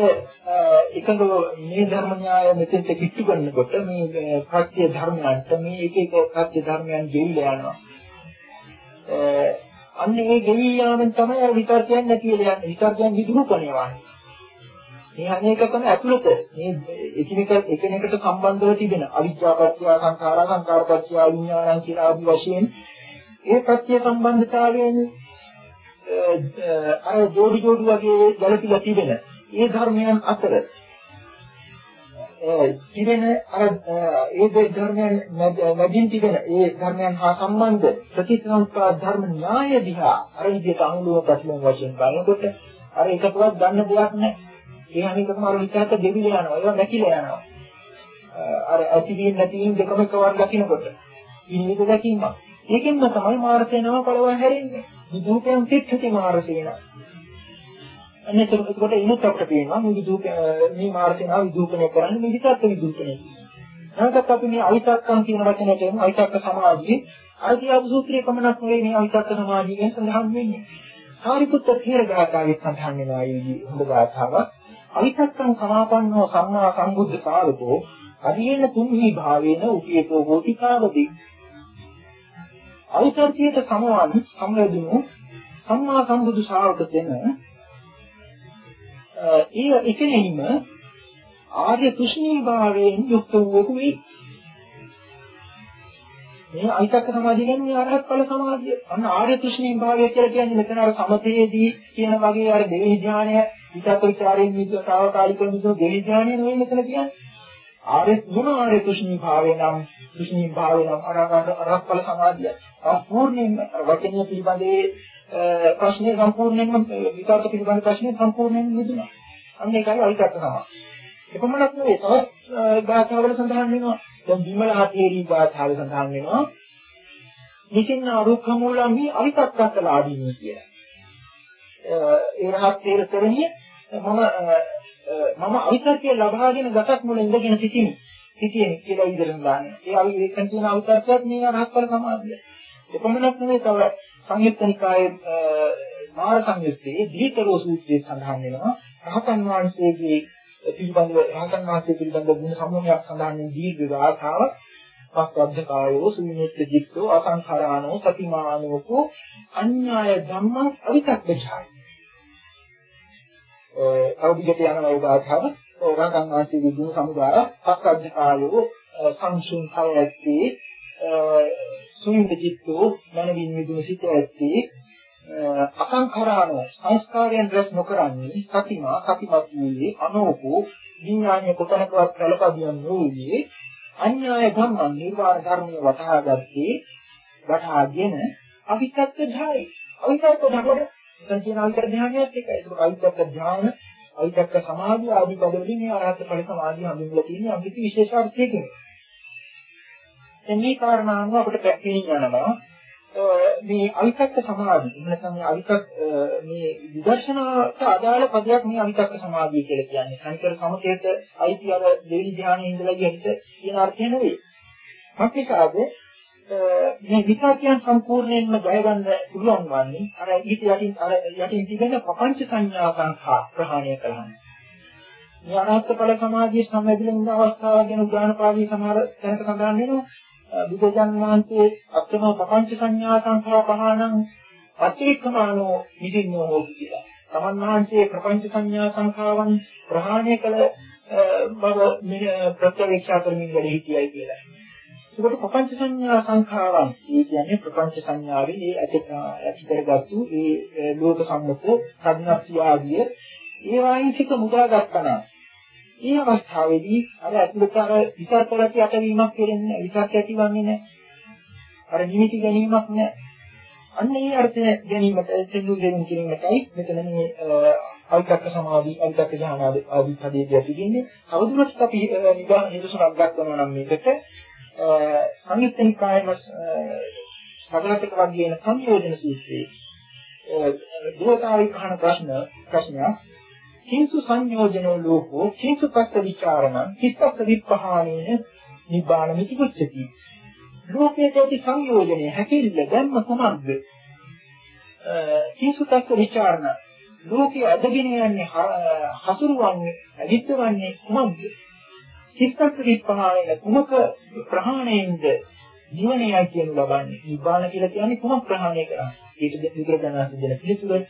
එකඟව මේ ධර්ම න්‍යාය මෙතෙන්ට කිට්ටු කරනකොට මේ පත්‍ය ධර්මයන්ට මේ එක එක පත්‍ය ධර්මයන් ගෙවිලා යනවා. අන්න ඒ ගෙවි යාමෙන් තමයි අර විතර්කයන් නැති වෙලා යන්නේ. විතර්කයන් විදුරුපණේ වන්නේ. මේ අනේකකම ඇතුළත මේ එකිනෙක එකිනෙකට සම්බන්ධව තිබෙන අවිද්‍යාපත්‍ය සංඛාරා සංඛාරපත්‍ය විඥානං කියලා ආදි වශයෙන් ඒ පත්‍ය සම්බන්ධතාවයෙන් අර ජෝඩි ජෝඩි වගේ ගැළපීලා තිබෙන ඒ ධර්මයන් අතර තිබෙන අර ඒ ධර්මයන් මැදින් තිබෙන ඒ ධර්මයන් හා සම්බන්ධ ප්‍රතිසංස්කාර ධර්ම න්‍යාය දිහා අර විදිහට අනුලෝම ප්‍රතිලෝම වශයෙන් බලනකොට අර එකකවත් ගන්න දෙයක් නැහැ. ඒ අනිකම අර විචාරක දෙවිලා යනවා. ඒවා නැකිලා යනවා. අර ඇතිවීම නැතිවීම දෙකම එකවර දකින්නකොට ඉනිවිද දැකීමක්. ඒකෙන්ම තමයි මාර්ගේනව පළවන් හැරෙන්නේ. විදූපයන් සිත්ති මාර්ගේන. අනේ එතකොට ඉනුත් අපිට පේනවා මේ විදූප මේ මාර්ගේනව විදූපණය කරන්නේ මේ විචාරක විදූපණය. නැවතත් අපි මේ අවිතක්කම් කියන වචනයට එමු අවිතක්ක සමාධියේ ආදී සූත්‍රයේ පමණක් නෙවෙයි මේ අවිතක්ක සමාධිය ගැන සඳහන් වෙන්නේ. සාරිපුත්ත තේරගාථාවේ සඳහන් වෙනවා මේ හොඳ ගාථාවක්. අවිතක්කං සමාපන්නෝ සම්මා සම්බුද්ධ කාලකෝ අරියන තුන්හි භාවේන උපේතෝ ගෝතිකාවති අවිතර්කයට සමවන් සම්වැදුණු සම්මා සම්බුදු ශාවක දෙන ඒ එකෙනින්ම ආර්ය තුෂ්ණී භාවයෙන් යුක්ත වූ වේ මේ අයිතක සමාධිය කියන්නේ අරහත් ඵල සමාධිය. අන්න ආර්ය තුෂ්ණී භාවය කියලා කියන්නේ මෙතන අර සමතේදී කියන වගේ අර දෙවි ඥානය විතක් විචාරයෙන් විද්‍යාවකාලික විදිහට දෙවි ඥානය නෙවෙයි මෙතන කියන්නේ. ආර්ය ගුණ ආර්ය තුෂ්ණී භාවය නම් තුෂ්ණී භාවය නම් අරහත් අරහත් ඵල සමාධිය. සම්පූර්ණයෙන්ම වචනය පිළිබඳේ ප්‍රශ්නේ සම්පූර්ණයෙන්ම විතර්ක පිළිබඳ ප්‍රශ්නේ සම්පූර්ණයෙන්ම නිදුණා. අන්න ඒකයි අයිතක සමාධිය. එපමණක් නෙවෙයි තවත් ගාථාවල සඳහන් වෙනවා දැන් විමල හතේරි ගාථාවේ සඳහන් වෙනවා නිසින්න අරුක්ඛමූලම්හි අවිතක්කස්සලාදීනි කියලා. ඒ රහත් තේර කරණිය මම මම අවිතර්කය ලබාගෙන ගතක් මුල ඉඳගෙන සිටිමි. සිටියේ කියලා ඉදිරියෙන් දාන්නේ. ඒ අවි ඒකෙන් තියෙන අවිතර්කයක් මේ රහත්ඵල සමාධිය. එපමණක් නෙවෙයි තව සංයුක්ත නිකායේ මාර සංයුත්තේ දීතරෝ සූත්‍රයේ සඳහන් වෙනවා රහතන් වහන්සේගේ පිළිබඳව රහතන් වහන්සේ පිළිබඳව ගුණ සමූහයක් සඳහන් වෙන දීර්ඝ ගාථාව පස්වද්ද කායෝ සුඤ්ඤුත් ජිත්තෝ අසංඛාරානෝ සතිමානෝකෝ අඤ්ඤාය ධම්මං අවිතක්කජාය ඒ අවදිගට යන ඒ ගාථාව රහතන් වහන්සේගේ ගුණ සමුදාය පස්වද්ද කායෝ සංසුන් කයැත්තේ සුඤ්ඤුත් ජිත්තෝ මනවින් මිදුන සිට ඇත්තේ අසංඛාරාන සංස්කාරයන් රැස් නොකරන්නේ සතිමා සතිමත් වූයේ අනෝකෝ විඥානීය කොතනකවත් කලපදියම් නොවුයේ අන්‍යාය ධම්මං නිර්වාණ ධර්මයේ වටහාගත්තේ වටහාගෙන අවිතක්ක ධායි. අවිතක්ක ධර්මවල දැන් කියන අවිතක්ක ධානයත් එකයි ඒක අවිතක්ක ධාන අවිතක්ක සමාධිය ආදී පදවලින් මේ අරහත් ඵල සමාධිය හඳුන්වලා තියෙන අනිත් විශේෂ අර්ථයකින් එන්නේ මේ කාරණාව අපිට පැහැදිලි යනවා මේ අවිතක්ක සමාධිය නැත්නම් මේ අවිතක් මේ විදර්ශනාට අදාළ පදයක් මේ අවිතක්ක සමාධිය කියලා කියන්නේ. සංකර සමතේට අයිති අර දෙවි ධානයේ ඉඳලා ගියට කියන අර්ථය නෙවෙයි. මොකක්ද මේ විකාශයන් සම්පූර්ණයෙන්ම ජය ගන්න පුළුවන් වන්නේ අර ඊට යටින් අර යටින් තිබෙන පపంచ සංඥා සංඛා ප්‍රහාණය කරන්න. මේ අනාත්මඵල සමාධියේ සම්වැදින ඉන්න අවස්ථාව ගැන ඥානපාවී සමහර තැනක සඳහන් වෙනවා බුදුජන් වහන්සේ අත්තම පపంచ සංඥා සංඛා පහණං අතික්‍රමණෝ නිදින්නෝ හොති කියලා. තමන් වහන්සේ ප්‍රపంచ සංඥා සංඛාවන් ප්‍රහාණය කළ බව මෙහි ප්‍රත්‍යක්ෂ කරමින් වැඩි හිටියයි කියලා. ඒකට ප්‍රපංච සංඥා සංඛාවන් ඒ කියන්නේ ප්‍රපංච සංඥාවේ ඒ ඇති කරගත්තු ඒ ලෝක සම්මත සම්ඥාක්ෂිය ආදිය ඒ වයින් සිත මුදා ගන්නා මේ අවස්ථාවේදී අර ඇතුළත අර විචාරකලට යටවීමක් කෙරෙන්නේ විචාරක ඇතිවන්නේ නැහැ. අර නිමිති ගැනීමක් නැහැ. අන්න ඒ අර්ථය ගැනීමට සිදු දෙමින් කිරීමටයි මෙතන මේ අවිතක්ක සමාධි අවිතක්ක ඥාන ආදී පදේදී ඇතිවෙන්නේ. අවුදුරට අපි නිගා නිදසුනක් ගන්නවා නම් මේකට සංයුත්ත නිකායම සගලතක වගේ වෙන සංයෝජන සූත්‍රයේ දුරතාවික අහන ප්‍රශ්න ප්‍රශ්නයක්. කිංසු සංයෝජනෝ ලෝකෝ කිංසු පස්ස විචාරණ කිස්සස්ස විපහානේන නිබ්බාන මිති පුච්චති ලෝකයේ ඇති සංයෝජනය හැකිල්ල දැම්ම කුමක්ද? කිංසු පස්ස විචාරණ. ලෝකයේ අදගෙන යන්නේ හසුරුවන්නේ අදිත්වන්නේ කුමක්ද? චිත්තත් විපහාණය කුමක ප්‍රහාණයෙන්ද නිවනයි කියන ලබන්නේ. නිබ්බාන කියලා කියන්නේ කුමක් ප්‍රහාණය කරන්නේ? ඒක බුදුරජාණන් දෙන පිළිතුර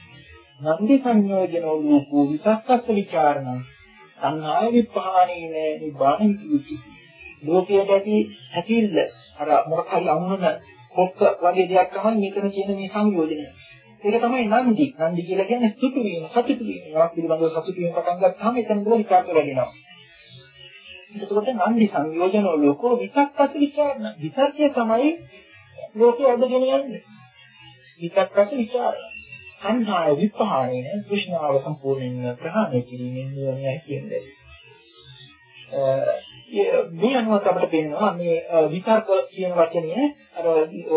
නන්දි සංයෝජන ලෝකෝ විසක්කත් විචාරණ සංහාය විපහාණීන නිබ්බාන කිව්ති. ලෝකයට ඇති ඇතිල්ල අර මොකක් හරි අමුණන කොක්ක වගේ දෙයක් තමයි මෙතන කියන මේ සංයෝජනය. ඒක තමයි නන්දි. නන්දි කියලා කියන්නේ සතුටු වීම, සතුටු වීම. ඒවා පිළිබඳව සතුටු වීම පටන් ගත්තාම එතන දුර විචාර කරගෙනවා. එතකොට නන්දි සංයෝජන ලෝකෝ විතක්කත් විචාරණ. විතක්කය තමයි ලෝකයේ අදගෙන යන්නේ. විතක්කත් විචාරණ. සංහාය විපහාණය කෘෂ්ණාව සම්පූර්ණයෙන් ප්‍රහාණය කිරීමෙන් නිවනයි කියන්නේ. මේ අනුව අපිට පේනවා මේ විතර්ක කියන වචනය අර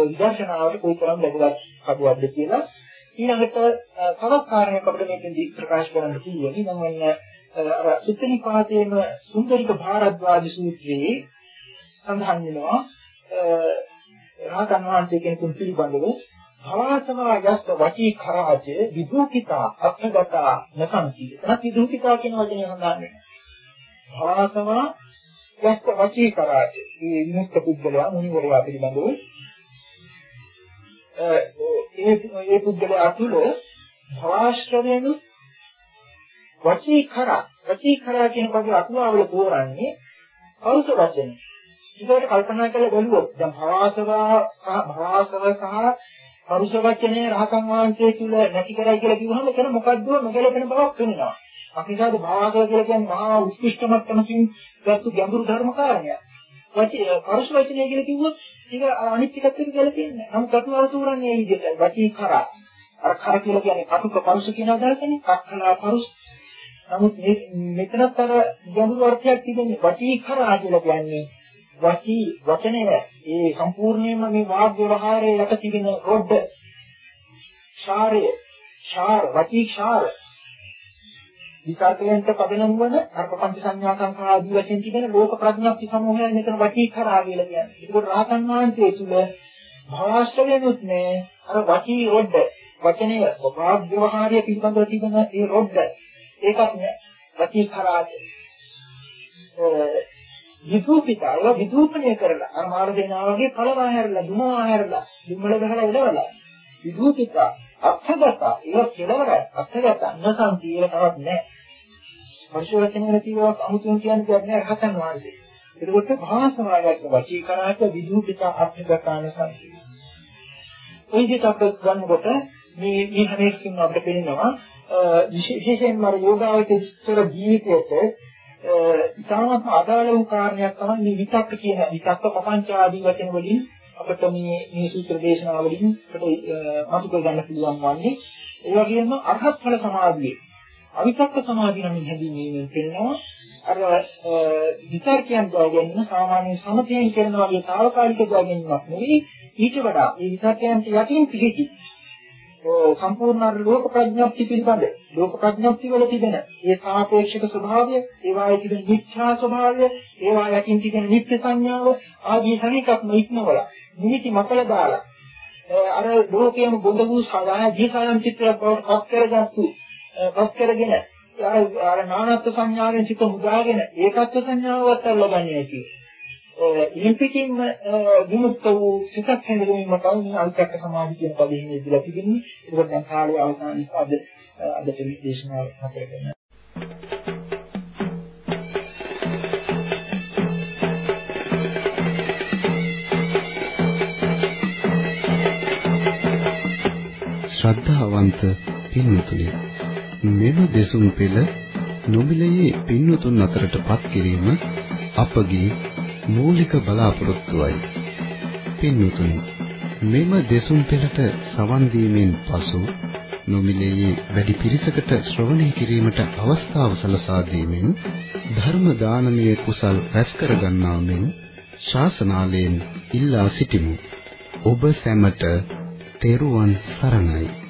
විදර්ශනාවට කොයිතරම් වැදගත් කඩුවක්ද කියලා. ඊළඟට තවත් කාරණයක් අපිට මේකෙන්දී ප්‍රකාශ කරන්න පුළුවන්. මම අර සුත්තිනිපාතේම සුන්දරික භාරද්වාජ සූත්‍රයේ සඳහන් වෙනවා රහතන් වහන්සේ කෙනෙකුන් පිළිබඳව භවසමා යස්ස වචී කරාච විදුකිතා අත්ථගතා නසංකී. එතන විදුකිතා කියන වචනේ සඳහන් වෙනවා. භවසමා යස්ස වචී කරාච මේ විමුක්ත පුද්ගලයා මුනිවරයා පිළිබඳව ඒ ඒ පුද්ගලයා තුළ භවාශ්‍රවයෙන් වචී කරා වචී කරා කියන පදේ අතුවාවල තෝරන්නේ පෞරුෂ වචන. ඒකට කල්පනා කරලා බලුවොත් දැන් භවාසවා භවාසව සහ පරුෂ වචනේ රහතන් වහන්සේ තුල නැති කරයි කියලා කිව්වහම එතන මොකද්ද නොගැලපෙන බවක් වෙනවා. අපිටද භාවක කියලා කියන්නේ මහා උත්කෘෂ්ඨ මට්ටමකින් ගත්තු ගැඹුරු ධර්ම කාරණයක්. වචී පරුෂ වචනේ කියලා කිව්වොත් ඒක අනිත් එකත් එක්ක ගැලපෙන්නේ නැහැ. නමුත් කටුවර තුරන්නේ මේ විදිහට. වචී කරා. අර කර කියලා කියන්නේ කටුක පරුෂ කියන අදහසනේ. කක්කලා පරුෂ. නමුත් මෙතනත් අර ගැඹුරු අර්ථයක් තිබෙන්නේ වචී කරා කියලා කියන්නේ වචී වචනය. ඒ සම්පූර්ණයෙන්ම මේ වාග් ව්‍යවහාරයේ යට තිබෙන රොඩ් ශාරය ශාර වචී ශාර. විකාරකයන්ට පදනම් වන අර පංච සංඥා සංඛාර ආදී වශයෙන් තිබෙන ලෝක ප්‍රඥාප්ති සමූහය මෙතන වචී කරා කියලා කියන්නේ. ඒකෝට රහතන් වහන්සේ තුල භාෂාවෙනුත් නේ. අර වචී රොඩ් වචනය වාග් ව්‍යවහාරයේ පිළිබඳව තිබෙන ඒ රොඩ් ඒකත් නෑ. වචී කරාද. විදූපිතාව විදූපණය කරලා. අර මාර දෙනා වගේ කලවා හැරලා දුමවා හැරලා දුම්මල ගහලා එළවලා. විදූපිතා අත්ථගත. ඒක කෙලවර අත්ථගත නැසම් කියලා තවත් නැහැ මනුෂ්‍ය වචනවල තියෙනවා අමුතුන් කියන්නේ දෙයක් නෑ රහතන් වහන්සේ. එතකොට භාෂාවාගත වචී කරාට විදූපිතා අත්ථගත නැසම් ඔය විදිහට අපිට ගන්නකොට මේ මේ හැම එකකින්ම අපිට පේනවා විශේෂයෙන්ම යෝගාවචිතර ජීවිතයට ඉතාමත් අදාළ වූ කාරණයක් තමයි මේ විතක්ක කියන විතක්ක පපංච ආදී වචන වලින් අපිට මේ මේ සූත්‍ර දේශනාව වලින් අපිට අතු කර ගන්න පුළුවන් වන්නේ. ඒ වගේම අරහත් ඵල සමාධියේ. අවිතක්ක සමාධිය නම් හැඳින්වීමෙන් පෙන්නවා අර විතර්කයන් ගාවෙන්න සාමාන්‍ය සමතයෙන් කරන වගේ తాවකාලික ගාවෙන්නක් නෙවෙයි ඊට වඩා මේ විතර්කයන්ට යටින් පිහිටි සම්පූර්ණ අර ලෝක ප්‍රඥප්ති පිළිබඳ. ලෝක ප්‍රඥප්ති වල තිබෙන ඒ සාපේක්ෂක ස්වභාවය ඒවායේ තිබෙන මිත්‍යා ස්වභාවය ඒවා යකින් තිබෙන නිත්‍ය සංඥාව ආදී හැමකක්ම ඉක්මවල නිමිති මතල දාලා අර ලෝකයේම බොඳ වූ සාධාරණ ජීසයන් චිත්‍රයක් බවට පත් කරගත්තු පත් කරගෙන අර අර නානත්ව සංඥාවෙන් සිත මුදාගෙන ඒකත්ව සංඥාවවත් ලබන්නේ නැති ඉන්පිටින්ම විමුක්ත වූ සිතක් හැඳින්වීම තමයි අල්පක සමාධි කියන පදයෙන් ඉදලා තිබෙන්නේ. ඒක දැන් කාලේ අවසාන නිසා අද අද දේශනාව හතර කරන. ශ්‍රද්ධාවන්ත පින්වතුනි මෙම දෙසුම් පෙළ නොමිලයේ පින්වතුන් අතරටපත් කිරීම අපගේ මූලික බලාපොරොත්තුවයි. පින්වතුනි මෙම දෙසුම් පෙළට සවන් දීමෙන් පසු නොමිලයේ වැඩි පිරිසකට ශ්‍රවණය කිරීමට අවස්ථාව සලසා දීමෙන් ධර්ම දානමය කුසල් රැස් කර ගන්නා මෙන් ශාසනාලයෙන් ඉල්ලා සිටිමු. ඔබ සැමට තෙරුවන් සරණයි.